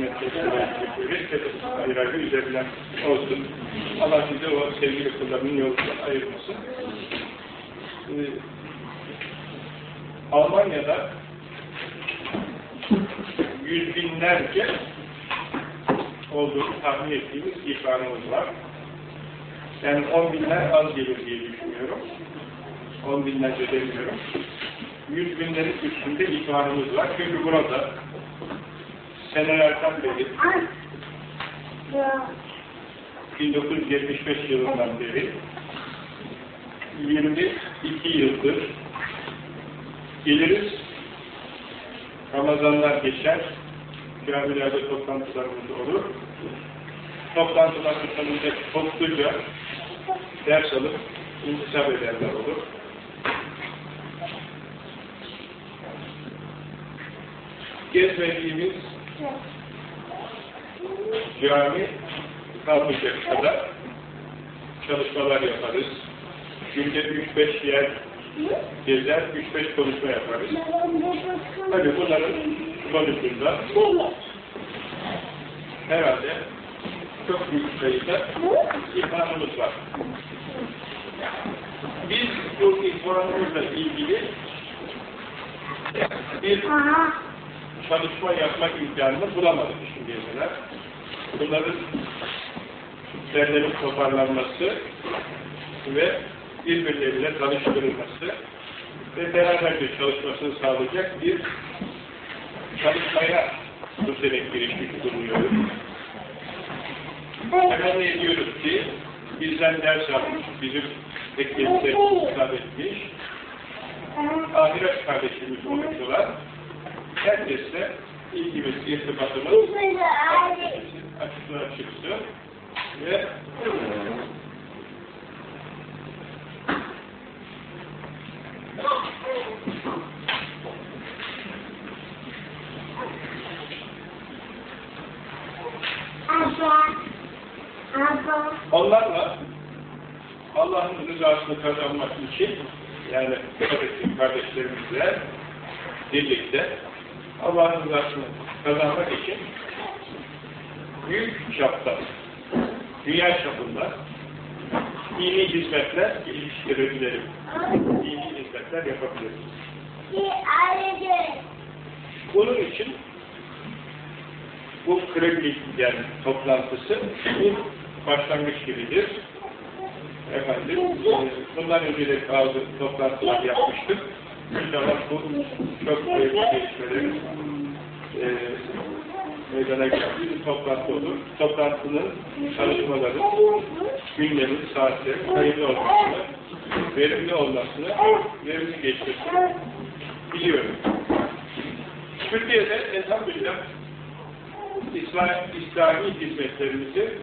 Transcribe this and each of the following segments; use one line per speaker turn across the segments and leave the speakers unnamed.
himmetleri ve ayrı ayrı üzerinden olsun. Allah bize o sevgili kullarının yolundan ayırmasın. Ee, Almanya'da yüz binlerce olduğunu tahmin ettiğimiz ihbarımız var. Yani on binler az gelir diye düşünüyorum. On binlerce demiyorum. Yüz binlerin üstünde ihbarımız var. Çünkü burada senelerden beri 1975 yılından beri 22 yıldır geliriz. Ramazanlar geçer camilerde toplantılarımız olur. Toplantıların sonunda topluca ders alıp intisap ederler olur. Gezmediğimiz cami kalmayacak kadar çalışmalar yaparız. Günde 3-5 yer gezer, 3-5 konuşma yaparız. Tabii bunların sonucunda herhalde çok büyük sayıda imkanımız var. Biz bu imkanımızla ilgili bir çalışma yapmak imkanını bulamadık şimdiye kadar. Bunların derlerin toparlanması ve birbirleriyle tanıştırılması ve beraberce çalışmasını sağlayacak bir çalışmaya bu sene girişmiş bulunuyoruz. Temenni ediyoruz ki bizden ders almış, bizim beklediğimize hitap etmiş, ahiret kardeşimiz olmuşlar. Herkesle ilgimiz, irtibatımız açıklığa çıksın ve onlarla Allah'ın rızasını kazanmak için yani kardeşlerimizle birlikte Allah'ın rızasını kazanmak için büyük çapta dünya çapında dini hizmetler geliştirebilirim. Dini hizmetler yapabilirim. Bunun için bu Kremlin yani toplantısı bir başlangıç gibidir. Efendim, bundan önce de bazı toplantılar yapmıştık. İnşallah bu çok büyük gelişmelerin e, meydana geldiği toplantı olur. Toplantının çalışmaları, günlerin, saatleri hayırlı olmasını, verimli olmasını, verimli geçmesini biliyorum. Türkiye'de elhamdülillah İslam, İslami hizmetlerimizi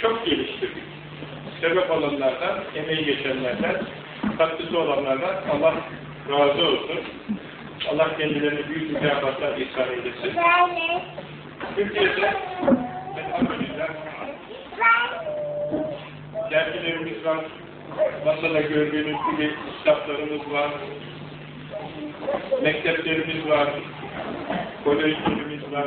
çok geliştirdik. Sebep olanlardan, emeği geçenlerden, katkısı olanlardan Allah razı olsun. Allah kendilerine büyük mükafatlar ihsan eylesin. Türkiye'de elhamdülillah dergilerimiz var, masada gördüğünüz gibi kitaplarımız var, mekteplerimiz var, kolejlerimiz var,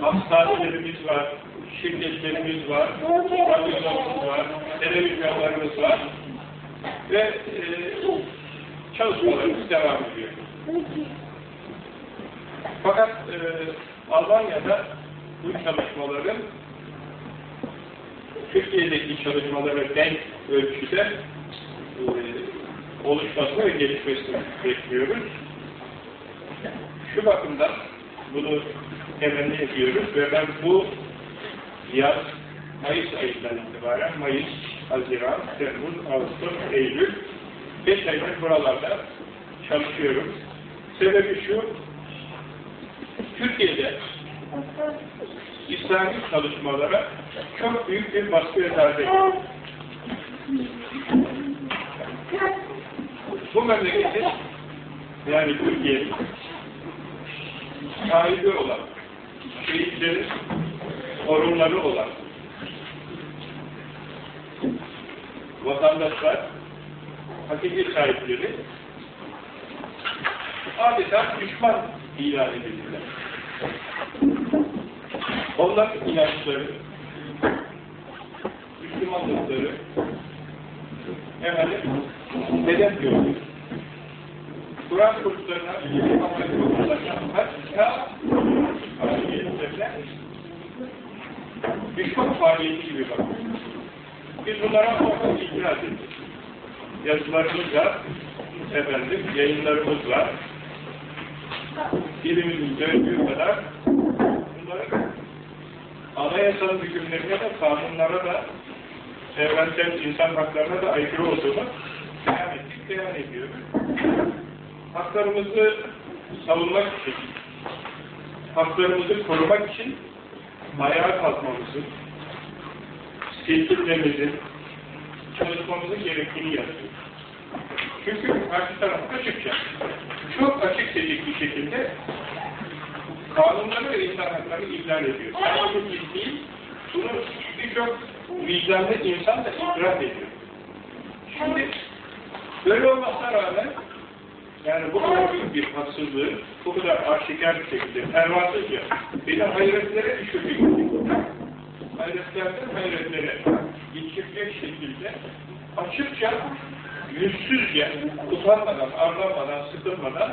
hastanelerimiz var, şirketlerimiz var, radyolarımız var, televizyonlarımız var ve e, çalışmalarımız devam ediyor. Fakat e, Almanya'da bu çalışmaların Türkiye'deki çalışmalara denk ölçüde e, oluşması ve gelişmesini bekliyoruz. Şu bakımdan bunu temenni ediyoruz ve ben bu yaz Mayıs ayından itibaren Mayıs, Haziran, Temmuz, Ağustos, Eylül 5 aydır buralarda çalışıyorum. Sebebi şu Türkiye'de İslami çalışmalara çok büyük bir baskı ve tarzı Bu memleketin yani Türkiye'nin sahibi olan, şehitlerin sorunları olan vatandaşlar, hakiki sahipleri adeta düşman ilan edildiler. Onların inançları, Müslümanlıkları efendim neden gördü? Kur'an kurslarına, Muhammed kurslarına hatta faaliyetlerine düşman faaliyeti gibi bakıyor. Biz bunlara ortak itiraz ettik. Yazılarımız var, efendim, yayınlarımız var. Dilimizin döndüğü kadar bunların anayasal hükümlerine de, kanunlara da, evrensel insan haklarına da aykırı olduğunu beyan ettik, beyan ediyoruz. Haklarımızı savunmak için, haklarımızı korumak için ayağa kalkmamızın, silkinmemizin, çalışmamızın gerektiğini yazıyor. Çünkü karşı taraf açıkça, çok açık seçik bir şekilde kanunları ve insan haklarını ihlal ediyor. Sadece biz değil, bunu birçok vicdanlı insan da itiraf ediyor. Şimdi böyle olmasına rağmen yani bu kadar büyük bir haksızlığı, bu kadar aşikar bir şekilde, pervasızca beni hayretlere düşürdüğü hayretlerden hayretlere geçirecek şekilde açıkça, yüzsüzce, utanmadan, arlanmadan, sıkılmadan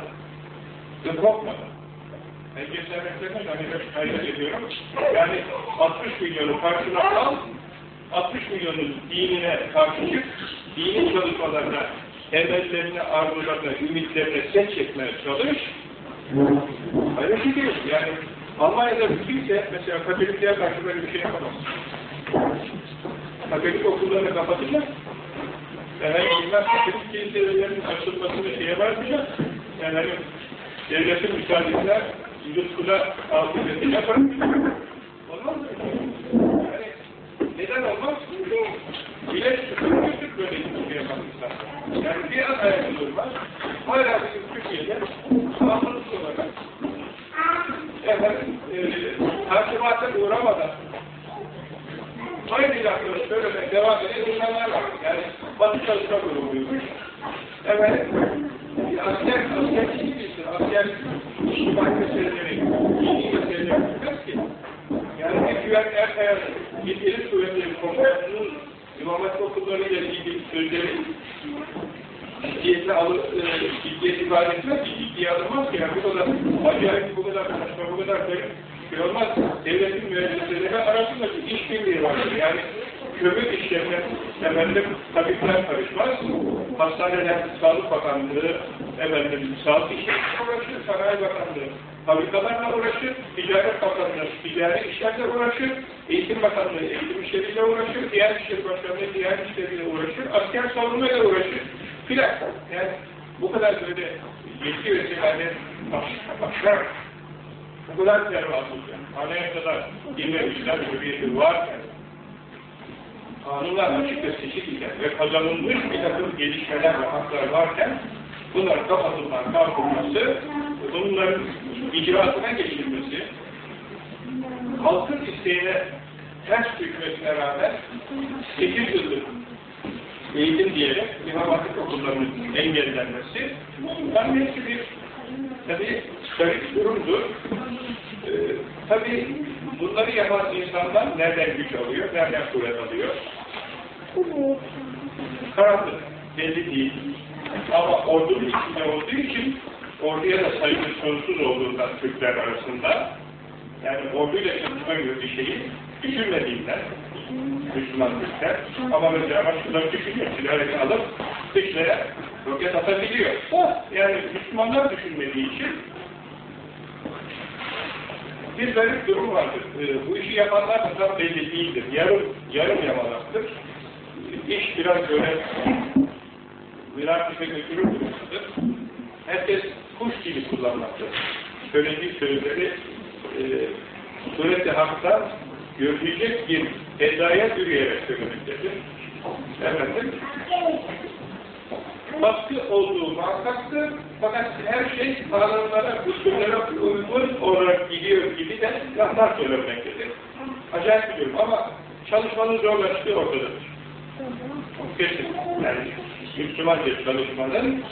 ve korkmadan. Ben geçenliklerine hayret, hayret ediyorum. Yani 60 milyonu karşına al, 60 milyonun dinine karşı çık, dini çalışmalarına emellerine, arzularına, ümitlerine set çekmeye çalış. Öyle şey değil. Yani Almanya'da kimse mesela Katolikliğe karşı böyle bir şey yapamaz. Katolik okullarını kapatacak. Efendim bilmem Katolik kiliselerinin açılmasını şeye vermeyecek. Yani devletin müsaadesiyle lütfuna altı yapar. Olmaz mı? Yani neden olmaz? Bile sıkıntı böyle bir şey insan. Yani bir an ayakta durmaz. Hala bizim Türkiye'de bağımlılık olarak efendim, e, takibata uğramadan aynı söylemeye devam eden insanlar var. Yani Batı Çalışma Grubu'ymuş. Efendim, asker, asker bilsin, asker iştimal meseleleri, dini meseleleri bilmez ki. Yani bir güven Erkaya'nın Milli Kuvvetleri Komutanı'nın İmam Hatip okullarıyla ilgili sözleri ciddiyetle alıp, e, ciddiyet ifade etmez ki, ciddiye alınmaz ki. Yani bu kadar acayip, bu kadar konuşma, bu kadar şey, şey olmaz. Devletin müesseseleri arasında bir işbirliği vardır. Yani kömür işlerine efendim tabipler karışmaz. Hastaneler, Sağlık Bakanlığı, efendim, Sağlık uğraşır, Sanayi Bakanlığı, fabrikalarla uğraşır, Ticaret Bakanlığı, ticari işlerle uğraşır, Eğitim Bakanlığı, eğitim işleriyle uğraşır, diğer işler başkanlığı, diğer işleriyle uğraşır, asker savunmayla uğraşır, filan. Yani bu kadar böyle yetki ve selamet başlar. Bu kadar pervasız yani. Anayasada girmemişler, hürriyeti varken kanunlar açık ve seçik iken ve kazanılmış bir takım gelişmeler ve haklar varken bunların kapatılman kalkılması, bunların icraatına geçilmesi, halkın isteğine ters düşmesine rağmen 8 yıldır eğitim diyerek İmam Hatip okullarının engellenmesi bunların hepsi bir tabi garip durumdur. Ee, tabi bunları yapan insanlar nereden güç alıyor, nereden kuvvet alıyor? Karanlık, belli değil. Ama ordunun içinde olduğu için orduya da saygı sonsuz olduğundan Türkler arasında yani orduyla çalışma bir şeyi düşünmediğinden Müslüman Türkler ama mesela şunları düşünüyor, silahını alıp dışlara roket atabiliyor. Yani Müslümanlar düşünmediği için bir garip durum vardır. Ee, bu işi yapanlar da tam belli değildir. Yarım, yarım yamalaktır. İş biraz böyle münafise götürür durumdadır. Herkes kuş gibi kullanmaktadır. Söylediği sözleri e, sureti haktan görülecek bir edaya yürüyerek söylemektedir. Efendim, baskı olduğu muhakkaktır. Fakat her şey kanunlara, usullere uygun olarak gidiyor gibi de laflar söylemektedir. Acayip bir durum ama çalışmanın zorlaştığı ortadadır. Kesin. Yani Müslümanca çalışmanın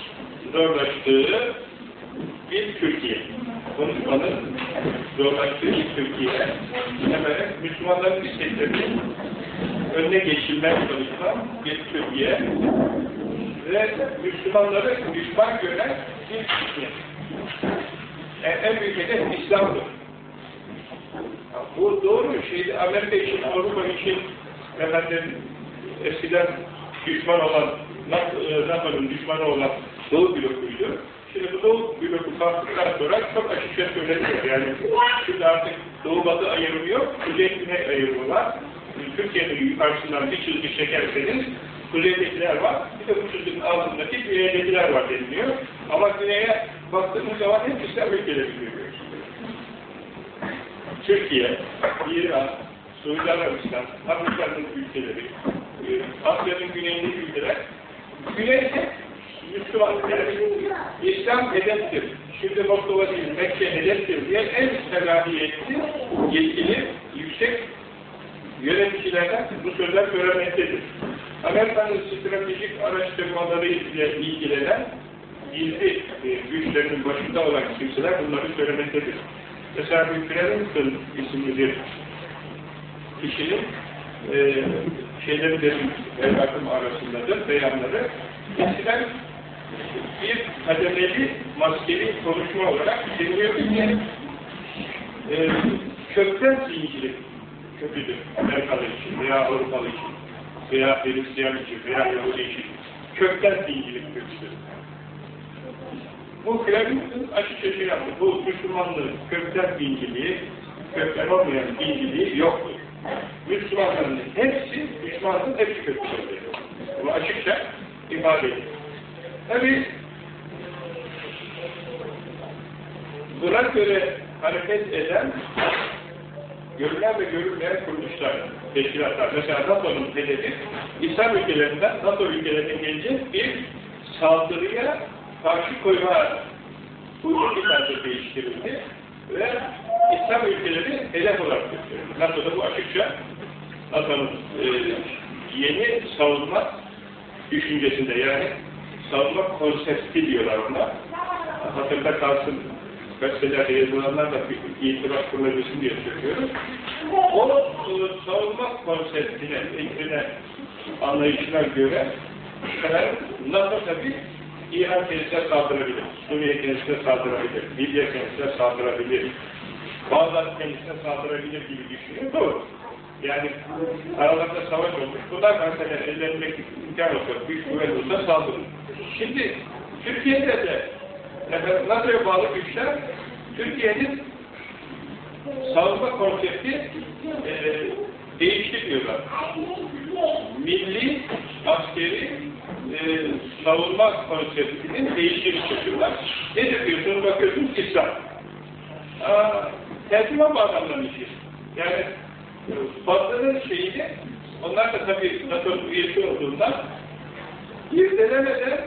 zorlaştığı bir Türkiye. Konuşmanın zorlaştığı bir Türkiye. Hemen Müslümanların isteklerinin önüne geçilmeye çalışan bir Türkiye ve Müslümanları düşman gören bir Türkiye. Yani en büyük hedef İslam'dır. Bu doğru şeydi. Amerika için, Avrupa için efendim eskiden düşman olan NATO'nun düşmanı olan Doğu blokuydu. Şimdi bu Doğu bloku kalktıktan sonra çok açıkça söyleniyor. Yani şimdi artık Doğu Batı ayrımı yok, Kuzey Güney. Türkiye'nin yukarısından bir çizgi çekerseniz kuzeydekiler var, bir de bu çizginin altındaki güneydekiler var deniliyor. Ama güneye baktığımız zaman hep İslam ülkeleri görüyoruz. Türkiye, İran, Suudi Arabistan, Afrika'nın ülkeleri, Asya'nın güneyindeki ülkeler, güneyde Müslüman İslam hedeftir. Şimdi Moskova değil, Mekke hedeftir diye en selahiyetli, yetkili, yüksek yöneticilerden bu sözler söylemektedir. Amerika'nın stratejik araştırmaları ile ilgilenen gizli e, güçlerinin başında olan kimseler bunları söylemektedir. Mesela bir Remington isimli bir kişinin e, şeyleri de evlatım arasındadır, beyanları. Eskiden bir kademeli maskeli konuşma olarak deniliyor ki e, kökten zinciri kötüdür Amerikalı için veya Avrupalı için veya Hristiyan için veya Yahudi için kökten zinciri kötüdür. Bu Kremlin açıkça şey yaptı. Bu Müslümanlığın kökten dinciliği, kökten olmayan dinciliği yoktur. Müslümanların hepsi, Müslümanlığın hepsi kötüdür. Bu açıkça ifade ediyor. Tabi buna göre hareket eden görülen ve görülmeyen kuruluşlar, teşkilatlar. Mesela NATO'nun hedefi İslam ülkelerinden, NATO ülkelerine gelecek bir saldırıya karşı koyma tarzı değiştirildi ve İslam ülkeleri olarak gösterildi. NATO'da bu açıkça NATO'nun e, yeni savunma düşüncesinde yani savunma konsepti diyorlar ona. Hatırda kalsın gazetelerde yazılanlar da bir itibar kurulabilsin diye söylüyorum. O e, savunma konseptine, fikrine, anlayışına göre NATO tabi İran kendisine saldırabilir, Suriye kendisine saldırabilir, Libya kendisine saldırabilir, Bağdat kendisine saldırabilir gibi düşünüyor. Doğru. Yani aralarında savaş olmuş. Bunlar mesela ellerinde imkan olsa, güç kuvvet olsa saldırır. Şimdi Türkiye'de de efendim, NATO'ya bağlı güçler Türkiye'nin savunma konsepti e, değişti diyorlar. Milli, askeri e, savunma konseptinin değiştiğini söylüyorlar. Nedir diyorsunuz? Bakıyorsunuz İslam. Aa, tersime bağlanılan işi. Yani Batı'nın şeyini Onlar da tabii NATO üyesi olduğundan irdelemeden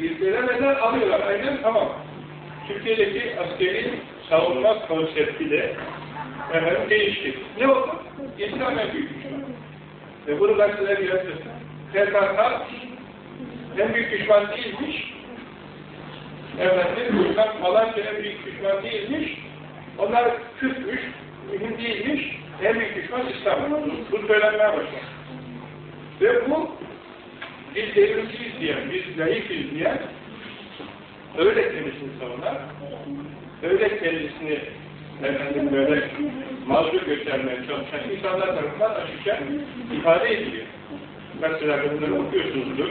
irdelemeden alıyorlar. Aynen tamam. Türkiye'deki askeri savunma konsepti de efendim değişti. Ne oldu? İslam en büyük düşman. Ve bunu gazeteler yazdı. PKK en büyük düşman değilmiş. Efendim, bunlar falanca en büyük düşman değilmiş. Onlar Kürtmüş, mühim değilmiş. En büyük düşman İslam. Bu söylenmeye başladı. Ve bu biz devrimciyiz diyen, biz layıkız diyen öyle kendisini savunan, öyle kendisini efendim böyle mazur göstermeye çalışan insanlar tarafından açıkça ifade ediliyor. Mesela bunları okuyorsunuzdur.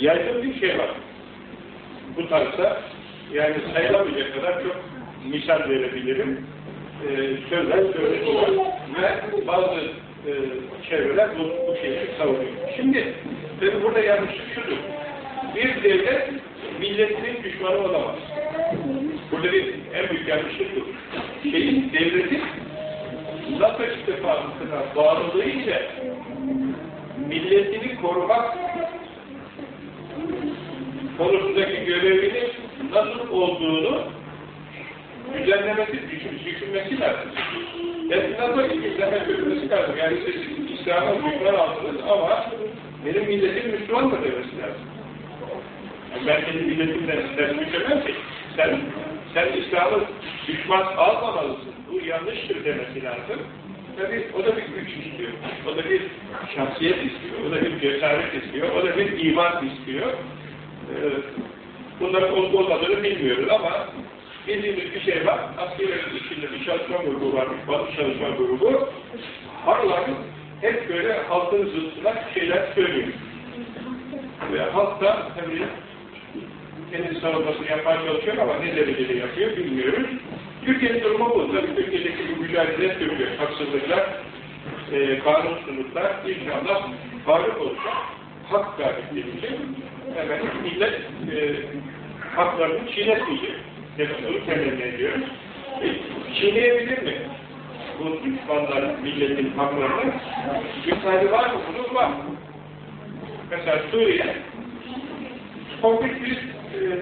Yaygın bir şey var. Bu tarzda yani sayılamayacak kadar çok misal verebilirim. Ee, sözler söyleniyor ve bazı e, çevreler bu, bu şeyi savunuyor. Şimdi tabi burada yanlışlık şudur. Bir devlet milletinin düşmanı olamaz. Burada bir en büyük yanlışlık bu. Şeyin, devletin NATO ittifakına bağlılığı ile milletini korumak konusundaki görevinin nasıl olduğunu düzenlemesi, düşün, düşünmesi lazım. NATO izleme görülmesi lazım. Yani siz İslam'ın düşman aldınız ama benim milletim Müslüman mı demesi lazım. Yani ben senin milletimden ders düşemem ki. Sen, sen İslam'ı düşman almamalısın. Bu yanlıştır demesi lazım. Tabi o da bir güç istiyor. O da bir şahsiyet istiyor. O da bir cesaret istiyor. O da bir iman istiyor. Ee, bunların olup olmadığını bilmiyoruz ama bildiğimiz bir şey var. Askerlerin içinde bir çalışma grubu var. Bir çalışma grubu. Araların hep böyle halkın zıttına şeyler söylüyor. Ve halk da tabii kendi savunmasını yapmaya çalışıyor ama ne derecede yapıyor bilmiyoruz. Türkiye'nin durumu bu. Tabii Türkiye'deki bu mücadele sürüyor. Haksızlıklar, e, kanunsuzluklar inşallah varlık olacak. Hak galip gelecek. Hemen millet e, haklarını çiğnetmeyecek. Bunu temenni ediyoruz. E, çiğneyebilir mi? Bu düşmanlar milletin haklarını müsaade var mı? Bunun var. Mesela Suriye komplek bir e,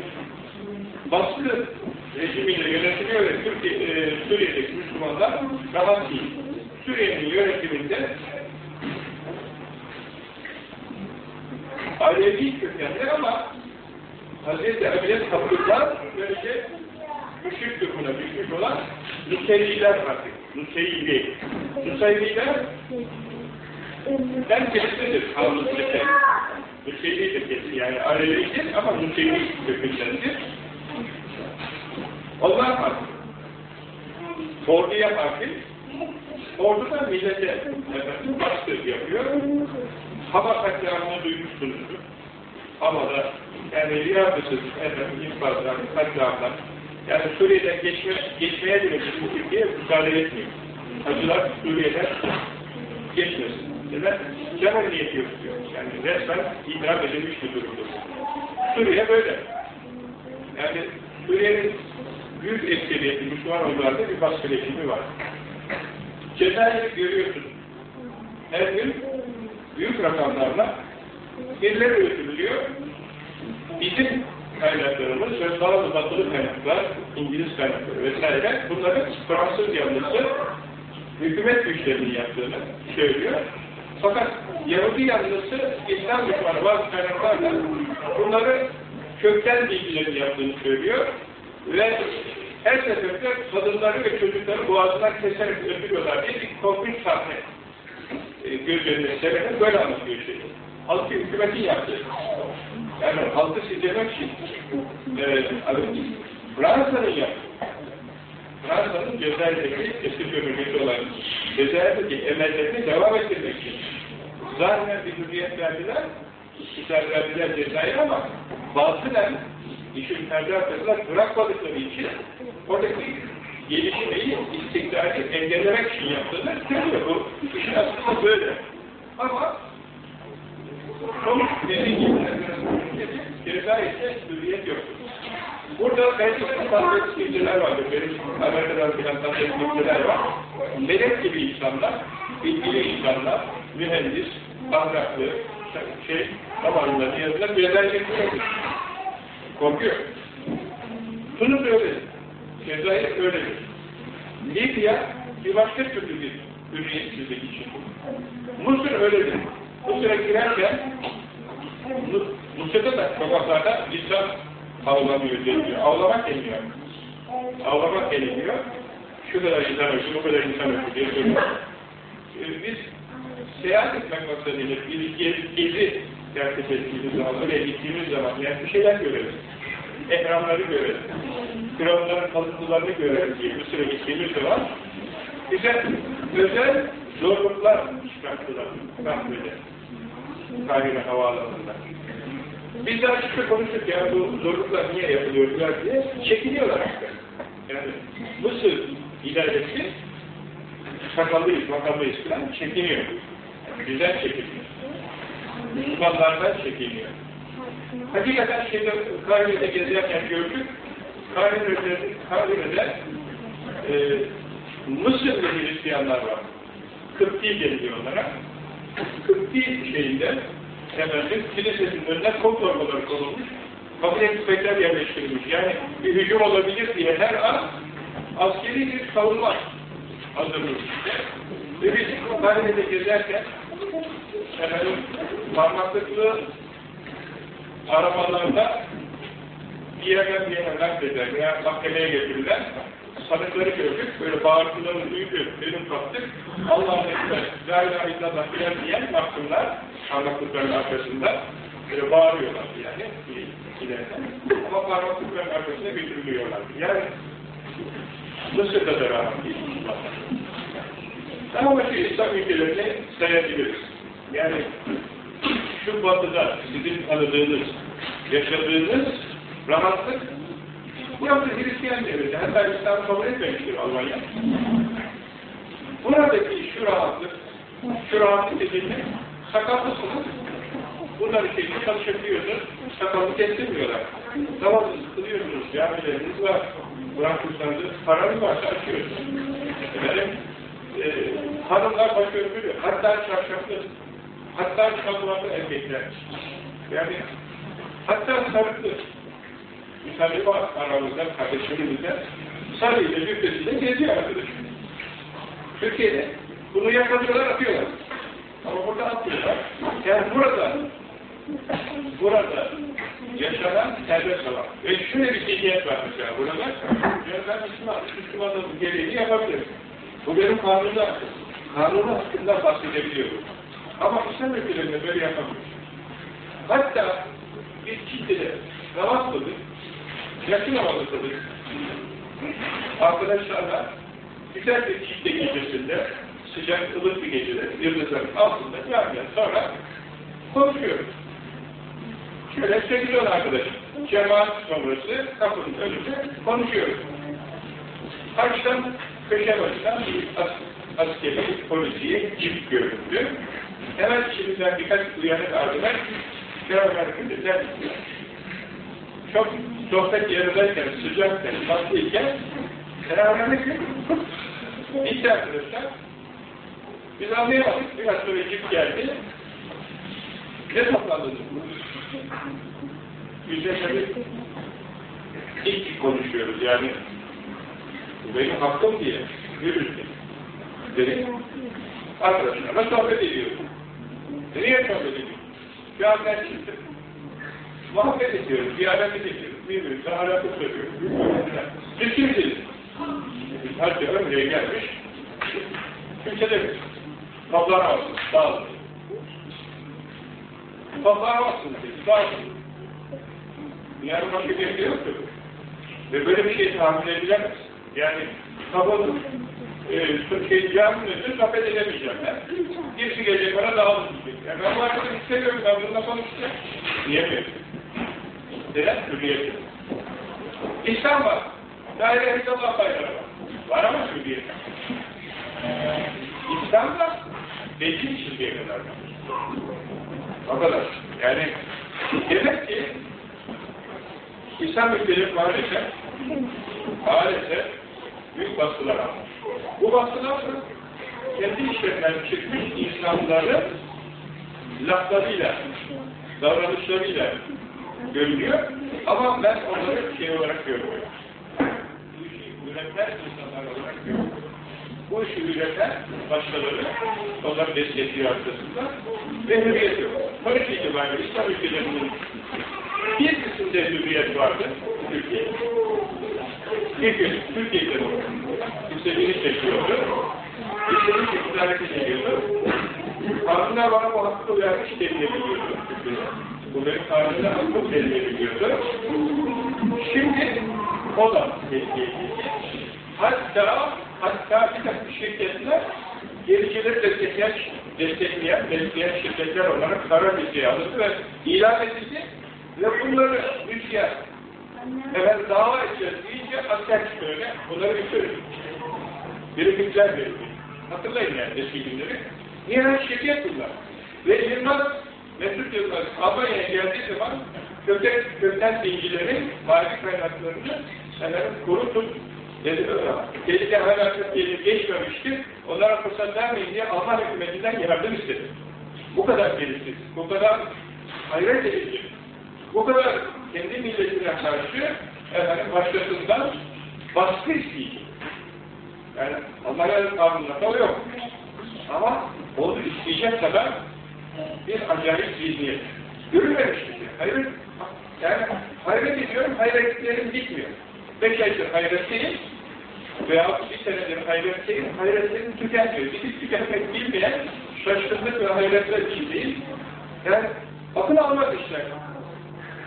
baskı rejimiyle yönetiliyor ve Türkiye, e, Suriye'deki Müslümanlar rahat değil. Suriye'nin yönetiminde Alevi kökenli ama Hz. Ebu'l Kapı'dan böylece müşrik durumuna düşmüş olan Nusayriler artık. Nusayri. Nusayriler ben kendisidir Havlu Sefer. Nusayri'dir kendisi yani Alevi'dir ama Nusayri kökenlendir. Onlar var. Orduya parti. Ordu da millete efendim, baskı yapıyor. Hava katliamını duymuşsunuzdur. Havada yani riyadısız efendim infazlar, katliamlar. Yani Suriye'den geçme, geçmeye bile bizim Türkiye müsaade etmiyor. Hacılar Suriye'den geçmesin. Neden? Can emniyeti yok diyor. Yani resmen itiraf edilmiş bir durumdur. Suriye böyle. Yani Suriye'nin büyük ekseriyeti Müslüman olanlarda bir baskı rejimi var. Cezayir'i görüyorsunuz. Her gün büyük rakamlarla birileri öldürülüyor. Bizim kaynaklarımız ve bazı batılı kaynaklar, İngiliz kaynakları vesaire bunları Fransız yanlısı hükümet güçlerinin yaptığını söylüyor. Fakat Yahudi yanlısı İslam düşmanı bazı kaynaklarla bunları kökten bilgilerini yaptığını söylüyor ve her seferinde kadınları ve çocukları boğazından keserek öldürüyorlar diye bir korkunç sahne e, göz önüne sererek böyle anlatıyor şey. Halkı hükümetin yaptığı. Yani halkı sildirmek için e, Fransa'nın yaptığı. Fransa'nın Cezayir'deki eski sömürgesi olan Cezayir'deki emellerini devam ettirmek için zaten bir hürriyet verdiler, iktidar verdiler Cezayir ama batılen işi tercih ettiler, bırakmadıkları için oradaki gelişmeyi, istikrarı engellemek için yaptığını söylüyor. Bu işin aslında böyle. Ama Sonuç dediği gibi ceza ise hürriyet yoktur. Burada belki de tahsis kimseler vardır. Benim Amerika'dan filan tahsis kimseler var. Melek gibi insanlar, bilgili insanlar, mühendis, ahlaklı, şey, zamanında yazılar, cezayir Korkuyor. Tunus öyle. Cezayir öyledir. Libya bir başka türlü bir hürriyetsizlik için. Mısır öyledir. Mısır'a girerken Mısır'da da sokaklarda insan avlanıyor deniyor. Avlamak deniyor. Avlamak deniliyor. Şu kadar insan öldü, bu kadar insan öldü diye söylüyor. Ee, biz seyahat etmek maksadıyla bir gezi, gerçekleştiğimiz zaman, oraya gittiğimiz zaman yani bir şeyler görelim. Ekranları görelim. Kralların kalıntılarını görelim diye Mısır'a gittiğimiz zaman bize özel zorluklar çıkarttılar. Kahvede. Kahire havaalanında. Biz de açıkça konuştuk ya bu zorluklar niye yapılıyor diye çekiniyorlar işte. Yani Mısır idaresi sakallıyız, makallıyız falan çekiniyor. Bizden çekiniyor. Müslümanlardan çekiniyor. Hakikaten şimdi Kahire'de gezerken gördük. Kahire'de, Kahire'de e, Mısırlı Hristiyanlar var. Kıpti deniliyor onlara. Kıpti şeyinde efendim, kilisesinin önüne kum torbaları konulmuş. Kabile tüfekler yerleştirilmiş. Yani bir hücum olabilir diye her an askeri bir savunma hazırlıyoruz işte. Ve biz Kahire'de gezerken efendim, parmaklıklı arabalarda bir yerden bir yere nakleder veya mahkemeye getirilen sanıkları gördük, böyle bağırtıları duyuyor, benim kaptık, Allah'ın ekber, la ilahe illallah filan diyen mahkumlar, parmaklıkların arkasında böyle bağırıyorlar yani, ileriden. Ama parmaklıkların arkasında götürülüyorlar. Yani, Mısır'da da rahat değil. Daha başka İslam ülkelerini sayabiliriz. Yani, şu batıda sizin tanıdığınız, yaşadığınız rahatlık Burası Hristiyan devleti. Hatta İslam'ı kabul etmemiştir Almanya. Buradaki şu rahatlık, şu rahatlık dediğinde sakallısınız. Bunları çekip çalışabiliyorsunuz. Sakallı kestirmiyorlar. Namazı kılıyorsunuz. Camileriniz var. Bırakırsanız paranız varsa açıyorsunuz. Efendim, e, hanımlar başörtülü. Hatta çarşaflı. Hatta çalılarlı erkekler. Yani hatta sarıklı. Misali var aramızda, kardeşlerimizde. Sarıyla cübbesiyle geziyor arkadaş. Türkiye'de bunu yakalıyorlar, atıyorlar. Ama burada atıyorlar. Yani burada burada yaşanan serbest alan. Ve şöyle bir zihniyet var mesela burada. Yani ben Müslüman, Müslümanlığın gereğini yapabilirim. Bu benim kanunu hakkım. Kanunu hakkında bahsedebiliyorum. Ama İslam ülkelerinde böyle yapamıyoruz. Hatta bir kitlede namaz kıldık, yakın namazı kıldık. Arkadaşlarla güzel bir kitle gecesinde, sıcak, ılık bir gecede, yıldızların altında camiye sonra konuşuyoruz. Şöyle 8-10 arkadaş, cemaat sonrası kapının önünde konuşuyoruz. Karşıdan köşe başından bir as askeri, polisiye cip göründü. Hemen içimizden birkaç uyanık ardılar, Şeref Merkezi'nden çok sohbet yerindeyken, sıcakken, tatlıyken Selamünaleyküm. Bitti arkadaşlar. Biz anlayamadık. Biraz sonra cip geldi. Ne toplandınız? Tabii ilk konuşuyoruz yani. Benim hakkım diye. Yürüdük. Dedik. Arkadaşlarla sohbet ediyoruz. Nereye sohbet ediyoruz? Camiden çıktık. Muhabbet ediyoruz, ziyaret ediyoruz, birbirimize alakı söylüyoruz. Biz kimsiniz? Hadi ömreye gelmiş, kimse sağ olun. Toplara olsun dedi, sağ olun. Yani başka bir şey yoktur. Ve böyle bir şey tahmin edilemez. Yani tabanın e, şey, caminin önünde sohbet edemeyeceğim ben. Birisi gelecek bana dağılın diyecek. Yani ben bu arkadaşı istemiyorum, ben bununla konuşacağım. Diyemiyorum. Neden? Hürriyet. İslam var. La ilahe illallah bayrağı var. Var ama hürriyet. İslam da belli çizgiye kadar var. O kadar. Yani demek ki İslam ülkeleri maalesef maalesef büyük baskılar almış. Bu baskılar kendi işlerinden çıkmış insanları laflarıyla, davranışlarıyla görünüyor. Ama ben onları şey olarak görmüyorum. Bu işi üreten insanlar olarak görüyorum. Bu işi üreten başkaları, onları destekliyor arkasında ve hürriyet yok. Sonuç itibariyle İslam ülkelerinin bir kısımda hürriyet vardı, Türkiye. Bir gün Türkiye'de istediğini seçiyordu. İstediği şekilde hareket ediyordu. Kanunlar bana bu hakkı uyarmış denilebiliyordu. Bu benim kanunlar hakkı denilebiliyordu. Şimdi o da tehlikeli. Hatta hatta bir takım şirketler gelicileri destekleyen, destekleyen, destekleyen şirketler olarak kara listeye alındı ve ilan edildi ve bunları ülkeye efendim dava edeceğiz deyince asker çıkıyor. Bunları bitiriyor. Biri güzel verildi. Hatırlayın yani eski günleri. Nihayet şirket bunlar. Ve Yılmaz, Mesut Yılmaz Almanya'ya geldiği zaman kökten, kökten zincirlerin mali kaynaklarını efendim, kurutup tehlike halakat diye geçmemişti. Onlara fırsat vermeyin diye Alman hükümetinden yardım istedi. Bu kadar belirsiz, bu kadar hayret edici, bu kadar kendi milletine karşı efendim, başkasından baskı isteyecek. Yani Almanya'nın kanununda tabi yok. Ama onu isteyecek kadar bir acayip zihniyet. Görülmemiştir. Hayret, yani hayret ediyorum, hayretlerim bitmiyor. Beş aydır hayretteyim veya bir senedir hayretteyim, hayretlerim tükenmiyor. Bitip tükenmek bilmeyen şaşkınlık ve hayretler değil. Yani akıl almaz işler.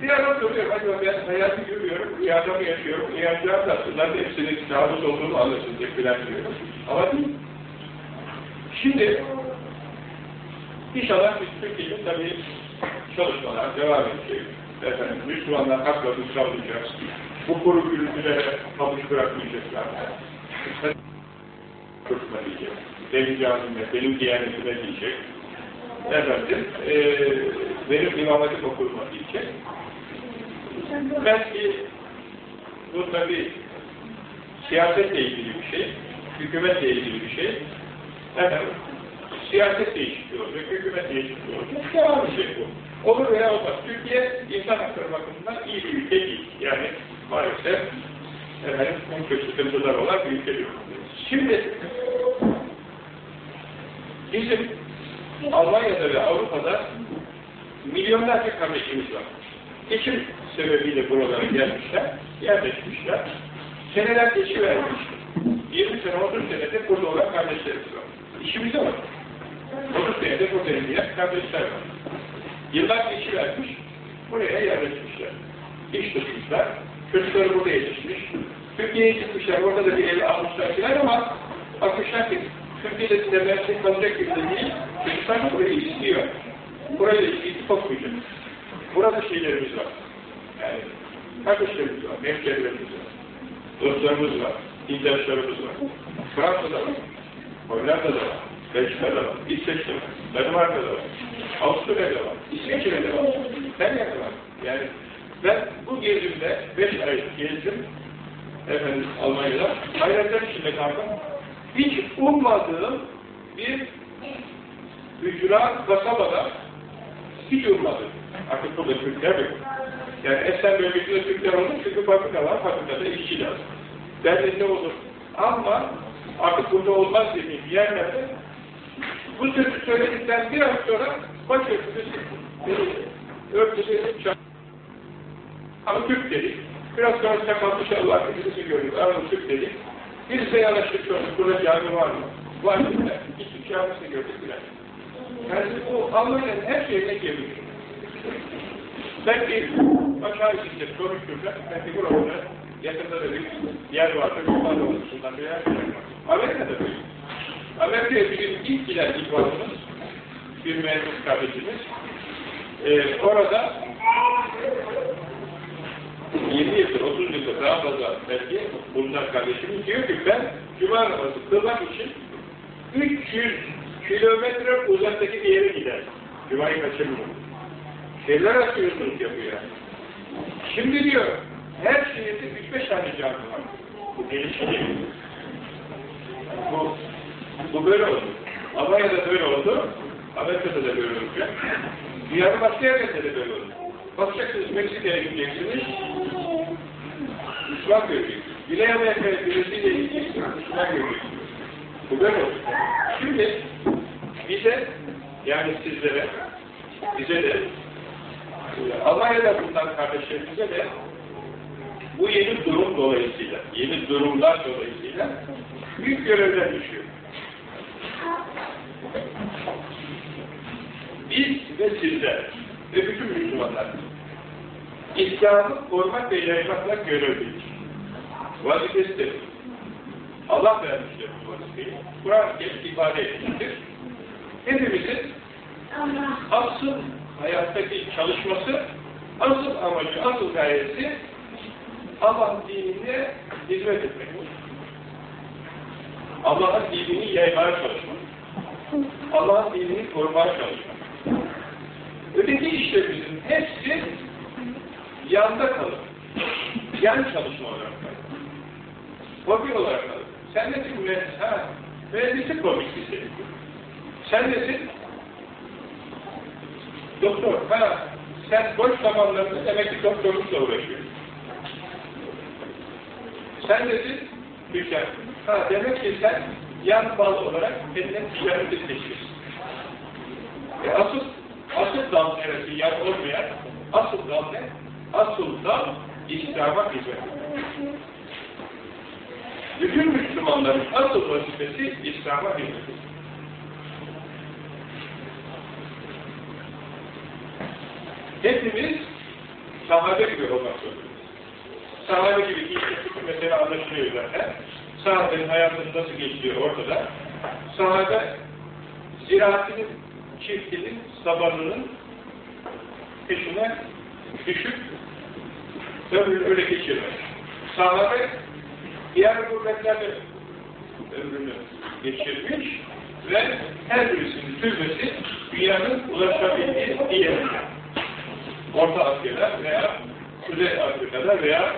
Bir ara soruyorum, acaba ben hayatı görüyorum, rüyada mı yaşıyorum, uyanacağım da bunların hepsinin kabus olduğunu anlaşılacak bilen diyorum. Ama değil. Şimdi, inşallah biz Türkiye'de tabii çalışmalar devam edecek. Efendim, Müslümanlar haklarını savunacağız. Bu kuru gürültülere pabuç bırakmayacaklar. Kurtma diyecek. Benim canime, benim diyanetime diyecek. Efendim, e, benim imam hatip okuluma diyecek. Belki bu tabi siyasetle ilgili bir şey, hükümetle ilgili bir şey. Efendim, siyaset değişikliği olacak, hükümet değişikliği olacak. Devam bir şey bu. Olur veya olmaz. Türkiye insan hakları bakımından iyi bir ülke değil. Yani maalesef efendim, en kötü sıkıntılar olan bir ülke değil. Şimdi bizim Almanya'da ve Avrupa'da milyonlarca kardeşimiz var. Geçim sebebiyle buralara gelmişler, yerleşmişler. Seneler geçivermiş. 20 sene, 30 senedir burada olan kardeşlerimiz var. İşimiz var. 30 senedir burada yaşayan kardeşler var. Yıllar geçivermiş, buraya yerleşmişler. İş tutmuşlar, çocukları burada yetişmiş. Türkiye'ye gitmişler, orada da bir ev almışlar filan ama bakmışlar ki Türkiye'de demezse kalacak gibi de değil, çocuklar burayı istiyor. Burayla ilgili kokmayacak. Burada şeylerimiz var. Yani kardeşlerimiz var, mevkilerimiz var, dostlarımız var, dindaşlarımız var. Fransa'da var, Hollanda'da var, Belçika'da var, İsveç'te var, Danimarka'da var, Avusturya'da var, İsveç'te var, her yerde var. Yani ben bu gezimde beş ay gezdim, efendim Almanya'da, hayretler içinde kaldım. Hiç ummadığım bir hücra kasabada hiç ummadım. Artık burada Türkler yok. Yani Esen bölgesinde Türkler olur çünkü fabrika var, fabrikada işçi lazım. Derdi ne olur? Ama artık burada olmaz dediğim yerlerde bu sözü söyledikten bir ay sonra baş örtüsü örtüsü ama Türk dedik. Biraz sonra sakallı şalvar birisi gördük. Aralı Türk dedik. Birisi yanaştık sonra burada cami var mı? Var dediler. Gittik camisini gördük bile. Yani bu Almanya'nın her şeyine girmiş. Belki aşağı gidecek, soruşturacak. Belki burada yakında da bir yer vardır. Yukarıda oluşundan bir yer. Amerika'da böyle. Amerika'ya gün ilk giden ikbalımız, bir mühendis kardeşimiz, ee, orada 20 yıldır, 30 yıldır daha fazla belki bulunan kardeşimiz diyor ki ben cuma namazı kılmak için 300 kilometre uzaktaki bir yere gider. Cuma'yı kaçırmıyor. Şeyler açıyorsunuz yapıyor. Şimdi diyor, her şehirde 3-5 tane cami var. Bu gelişi değil. Bu, bu böyle oldu. Almanya'da böyle oldu, Amerika'da da böyle olacak. Dünyanın başka yerlerinde de böyle oldu. Bakacaksınız Meksika'ya gideceksiniz, Müslüman göreceksiniz. Güney Amerika'ya birisiyle gideceksiniz, Müslüman. Bu böyle oldu. Şimdi bize, yani sizlere, bize de, Almanya'da bulunan kardeşlerimize de bu yeni durum dolayısıyla, yeni durumlar dolayısıyla büyük görevler düşüyor. Biz ve sizler ve bütün Müslümanlar İslam'ı korumak ve yaymakla görevlidir. Vazifesidir. Allah vermiştir bu vazifeyi. Kur'an-ı Kerim ifade etmiştir. Hepimizin asıl hayattaki çalışması, asıl amacı, asıl gayesi Allah'ın dinine hizmet etmek. Allah'ın dinini yaymaya çalışmak. Allah'ın dinini korumaya çalışmak. Öteki işlerimizin hepsi yanda kalır. Yan çalışma olarak. Hobi olarak kalır. Sen nesin mühendis? Ha, mühendislik hobisi. Sen nesin? Doktor. Ha, sen boş zamanlarında demek ki doktorlukla uğraşıyorsun. Sen nesin? Tüccar. Ha, demek ki sen yan bal olarak kendine ticareti seçiyorsun. E asıl, asıl dal neresi? Yan olmayan asıl dal ne? Asıl dal İslam'a hizmet. Bütün Müslümanların asıl vazifesi İslam'a hizmet. Hepimiz sahabe gibi olmak zorundayız. Sahabe gibi ilk mesela anlaşılıyor zaten. Sahabenin hayatını nasıl geçiyor ortada. Sahabe ziraatinin, çiftinin, sabanının peşine düşüp ömrünü öyle geçirmek. Sahabe diğer gurbetlerle ömrünü geçirmiş ve her birisinin türbesi dünyanın ulaşabildiği yerinde. Orta Asya'da veya Kuzey Afrika'da veya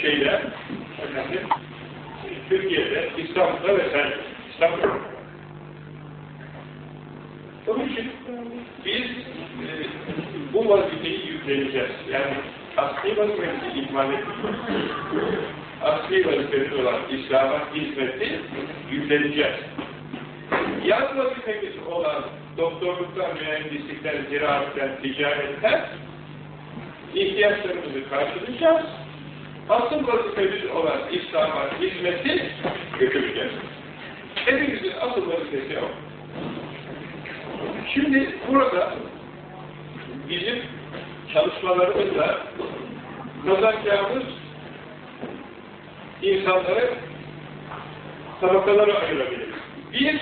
şeyde efendim, Türkiye'de, İstanbul'da vesaire. İstanbul'da. Onun için biz e, bu vazifeyi yükleneceğiz. Yani asli vazifemizi ihmal etmeyeceğiz. Asli vazifemiz olan İslam'a hizmeti yükleneceğiz. Yan vazifemiz olan doktorluktan, mühendislikten, ziraatten, ticaretten ihtiyaçlarımızı karşılayacağız. Asıl vazifemiz olan İslam'a hizmeti götüreceğiz. Hepimizin asıl vazifesi o. Şimdi burada bizim çalışmalarımızla kazanacağımız insanları tabakalara ayırabiliriz. Bir,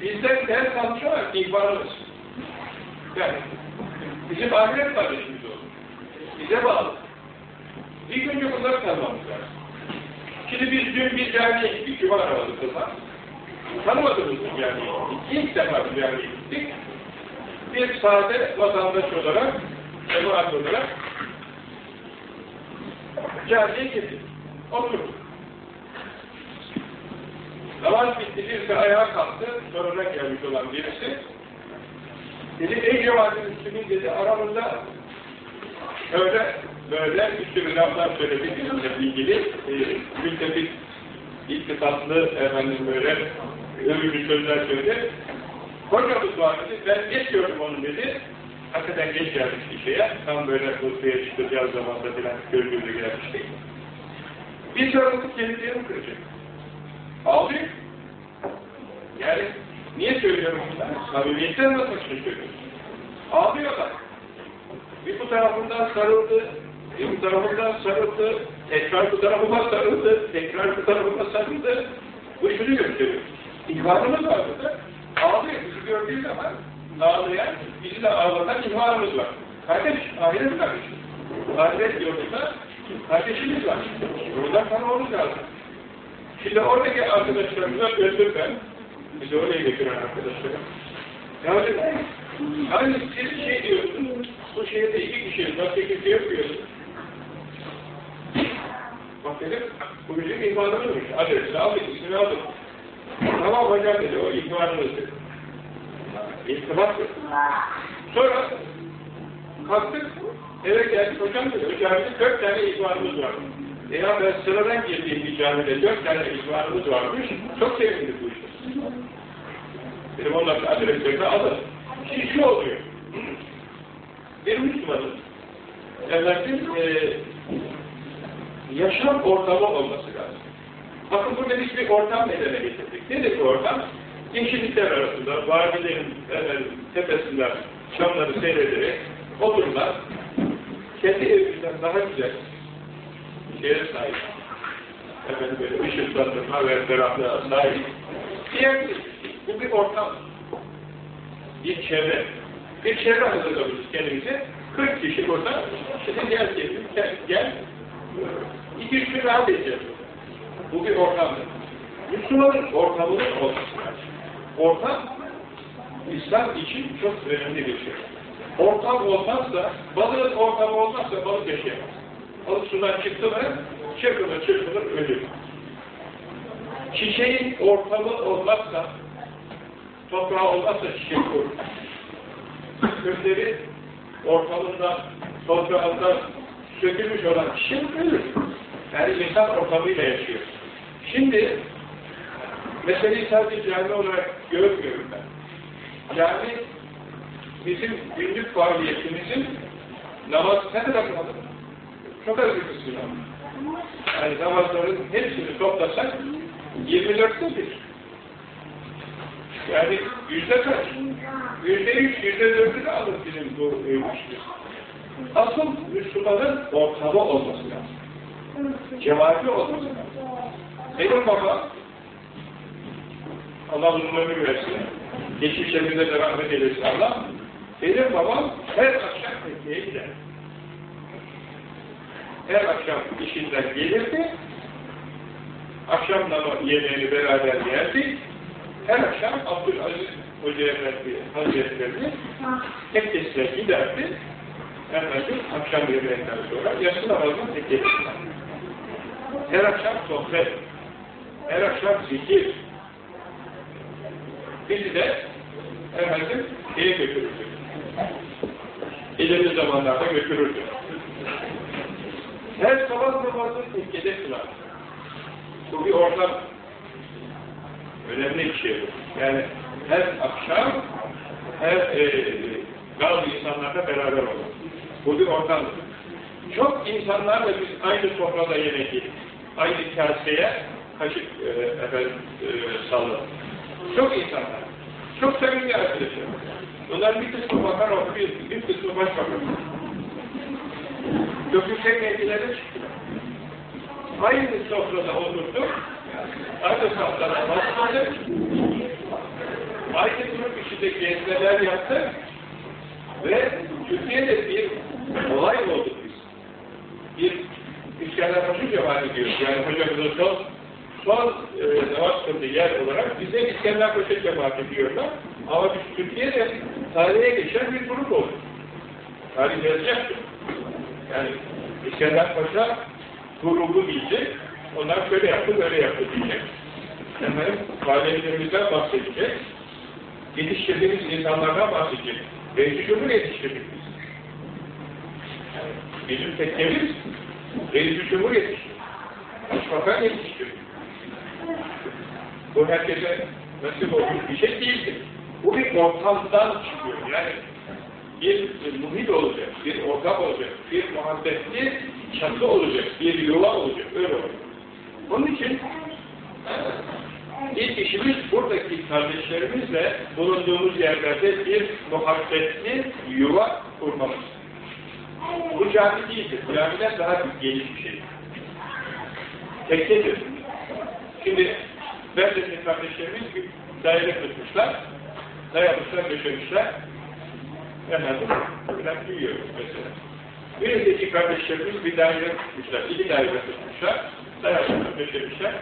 bizden ders almış olarak ihbarımız. Yani bizim ahiret kardeşimiz olur. Bize bağlı. İlk önce bunları tanımamız lazım. Şimdi biz dün bir camiye gittik, cuma araladık kızlar. Tanımadığımız bir camiye. İlk defa bir camiye gittik. Bir sade vatandaş olarak, cemaat olarak camiye gittik. Oturduk. Namaz bitti, birisi ayağa kalktı, sonuna gelmiş olan birisi. Dedi, ey cemaatin Müslümin dedi, aramızda öyle böyle üstü laflar söyledi bizimle ilgili e, müttefik iktisatlı efendim böyle övücü sözler söyledi. Hocamız var dedi, ben geçiyorum onu dedi. Hakikaten geç gelmişti şeye, tam böyle hutbeye çıkacağı zamanda filan gözümüze gelmişti. Sarılıp geleceğini kıracak. Ağlıyor. Yani niye söylüyorum bunları? Samimiyetten için söylüyorum. Ağlıyorlar. Bir bu tarafından sarıldı, bir bu tarafından sarıldı, tekrar bu tarafıma sarıldı, tekrar bu tarafıma sarıldı. Bu şunu gösteriyor. İhvanımız var burada. Ağlıyor. Bizi gördüğü zaman ağlayan, bizi de ağlatan ihvanımız var. Kardeş, ahiret kardeşim. Ahiret yolunda kardeşimiz var. Buradan tanımamız lazım. Şimdi oradaki arkadaşlarımıza döndüm ben. Bizi oraya götüren arkadaşlarım. Ya dedim, Hani siz şey diyorsunuz, bu şehirde iki kişiyiz, başka kimse yok diyorsunuz. Bak dedim, bu bizim ihvanımızmış. Adresini aldık, ismini aldık. Tamam hocam dedi, o ihvanımız dedi. İltifattır. Sonra kalktık, eve geldik, hocam dedi, camide dört tane ihvanımız var. E ya ben sıradan girdiğim bir camide dört tane ihvanımız varmış, çok sevindik bu işte. Dedim onların adreslerini alın. Şimdi şu oluyor. Bir Müslümanın efendim, e, yaşam ortamı olması lazım. Bakın burada biz bir ortam meydana getirdik. Nedir bu ortam? Yeşillikler arasında, vadilerin tepesinden çamları seyrederek otururlar. Kendi evinden daha güzel şeye sahip. Efendim böyle ışıklandırma ve ferahlığa sahip. Diğer bu bir ortam. Bir çevre. Bir çevre hazırlamışız kendimize. 40 kişi burada. Şimdi gel gel, gel. İki üç gün rahat edeceğiz. Bu bir ortamdır. Müslümanın ortamının olması lazım. Ortam, İslam için çok önemli bir şey. Ortam olmazsa, balığın ortamı olmazsa balık yaşayamaz. Balık sudan çıktı mı, çırpınır çırpınır ölür. Çiçeğin ortamı olmazsa, toprağı olmazsa çiçek olur. Kökleri ortamında, toprağında sökülmüş olan çiçek ölür. Yani insan ortamıyla yaşıyor. Şimdi meseleyi sadece cami olarak görmüyorum ben. Cami bizim günlük faaliyetimizin namaz ne kadar kaldı? Çok az bir kısmı Yani namazların hepsini toplasak 24'te bir. Yani yüzde kaç? Yüzde üç, yüzde dördü de alır bizim bu ölmüştür. Asıl Müslümanın ortamı olması lazım. Cemaati olması lazım. Benim baba Allah uzun ömür versin. Geçmişlerinde de rahmet eylesin Allah. Benim babam her akşam tekneye gider. Her akşam işinden gelirdi. Akşam yemeğini beraber yerdik. Her akşam Abdülaziz Hoca Efendi Hazretleri tekkesine giderdi. Efendim akşam yemeğinden sonra yatsı namazını tekkesine. Her akşam sohbet, her akşam zikir. Bizi de efendim şeye götürürdü. İleri zamanlarda götürürdü. Her sabah namazını tekkede kılar. Bu bir ortam. Önemli bir şey bu. Yani her akşam her e, bazı insanlarla beraber olur. Bu bir ortamdır. Çok insanlarla biz aynı sofrada yemek yedik. Aynı kaseye kaşık e, efendim, e, salladık. Çok insanlar. Çok sevimli arkadaşlar. Bunlar bir kısmı bakar o bir, bir kısmı başbakan. Dökülsek mevkilere çıktılar. Aynı sofrada oturduk. Aynı sofrada başladık. Aynı grup içinde gezmeler yaptık. Ve Türkiye'de bir olay olduk biz. Bir İskenderbaşı cemaati diyoruz. Yani hocamızın son, son e, namaz kıldığı yer olarak bize İskenderbaşı cemaati diyorlar. Ama biz Türkiye'de tarihe geçen bir grup olduk. Tarih yazacaktır. Yani İskenderpaşa grubu diyecek. Onlar şöyle yaptı, böyle yaptı diyecek. Efendim, faaliyetlerimizden bahsedecek. Yetiştirdiğimiz insanlardan bahsedecek. Reis-i Cumhur yetiştirdik biz. Yani bizim tekkemiz Reis-i Cumhur yetiştirdik. Başbakan yetiştirdik. Bu herkese nasip olmuş bir şey değildir. Bu bir ortamdan çıkıyor. Yani bir muhit olacak, bir ortam olacak, bir muhabbetli çatı olacak, bir yuva olacak, öyle olacak. Onun için ilk işimiz buradaki kardeşlerimizle bulunduğumuz yerlerde bir muhabbetli yuva kurmamız. Bu cami değildir, camiden daha geniş bir şey. Tekkedir. Şimdi Berdet'in kardeşlerimiz bir daire tutmuşlar, dayamışlar, döşemişler, Efendim, falan büyüyoruz mesela. Bizdeki kardeşlerimiz bir daire tutmuşlar, iki daire tutmuşlar, dayamışlar, döşemişler.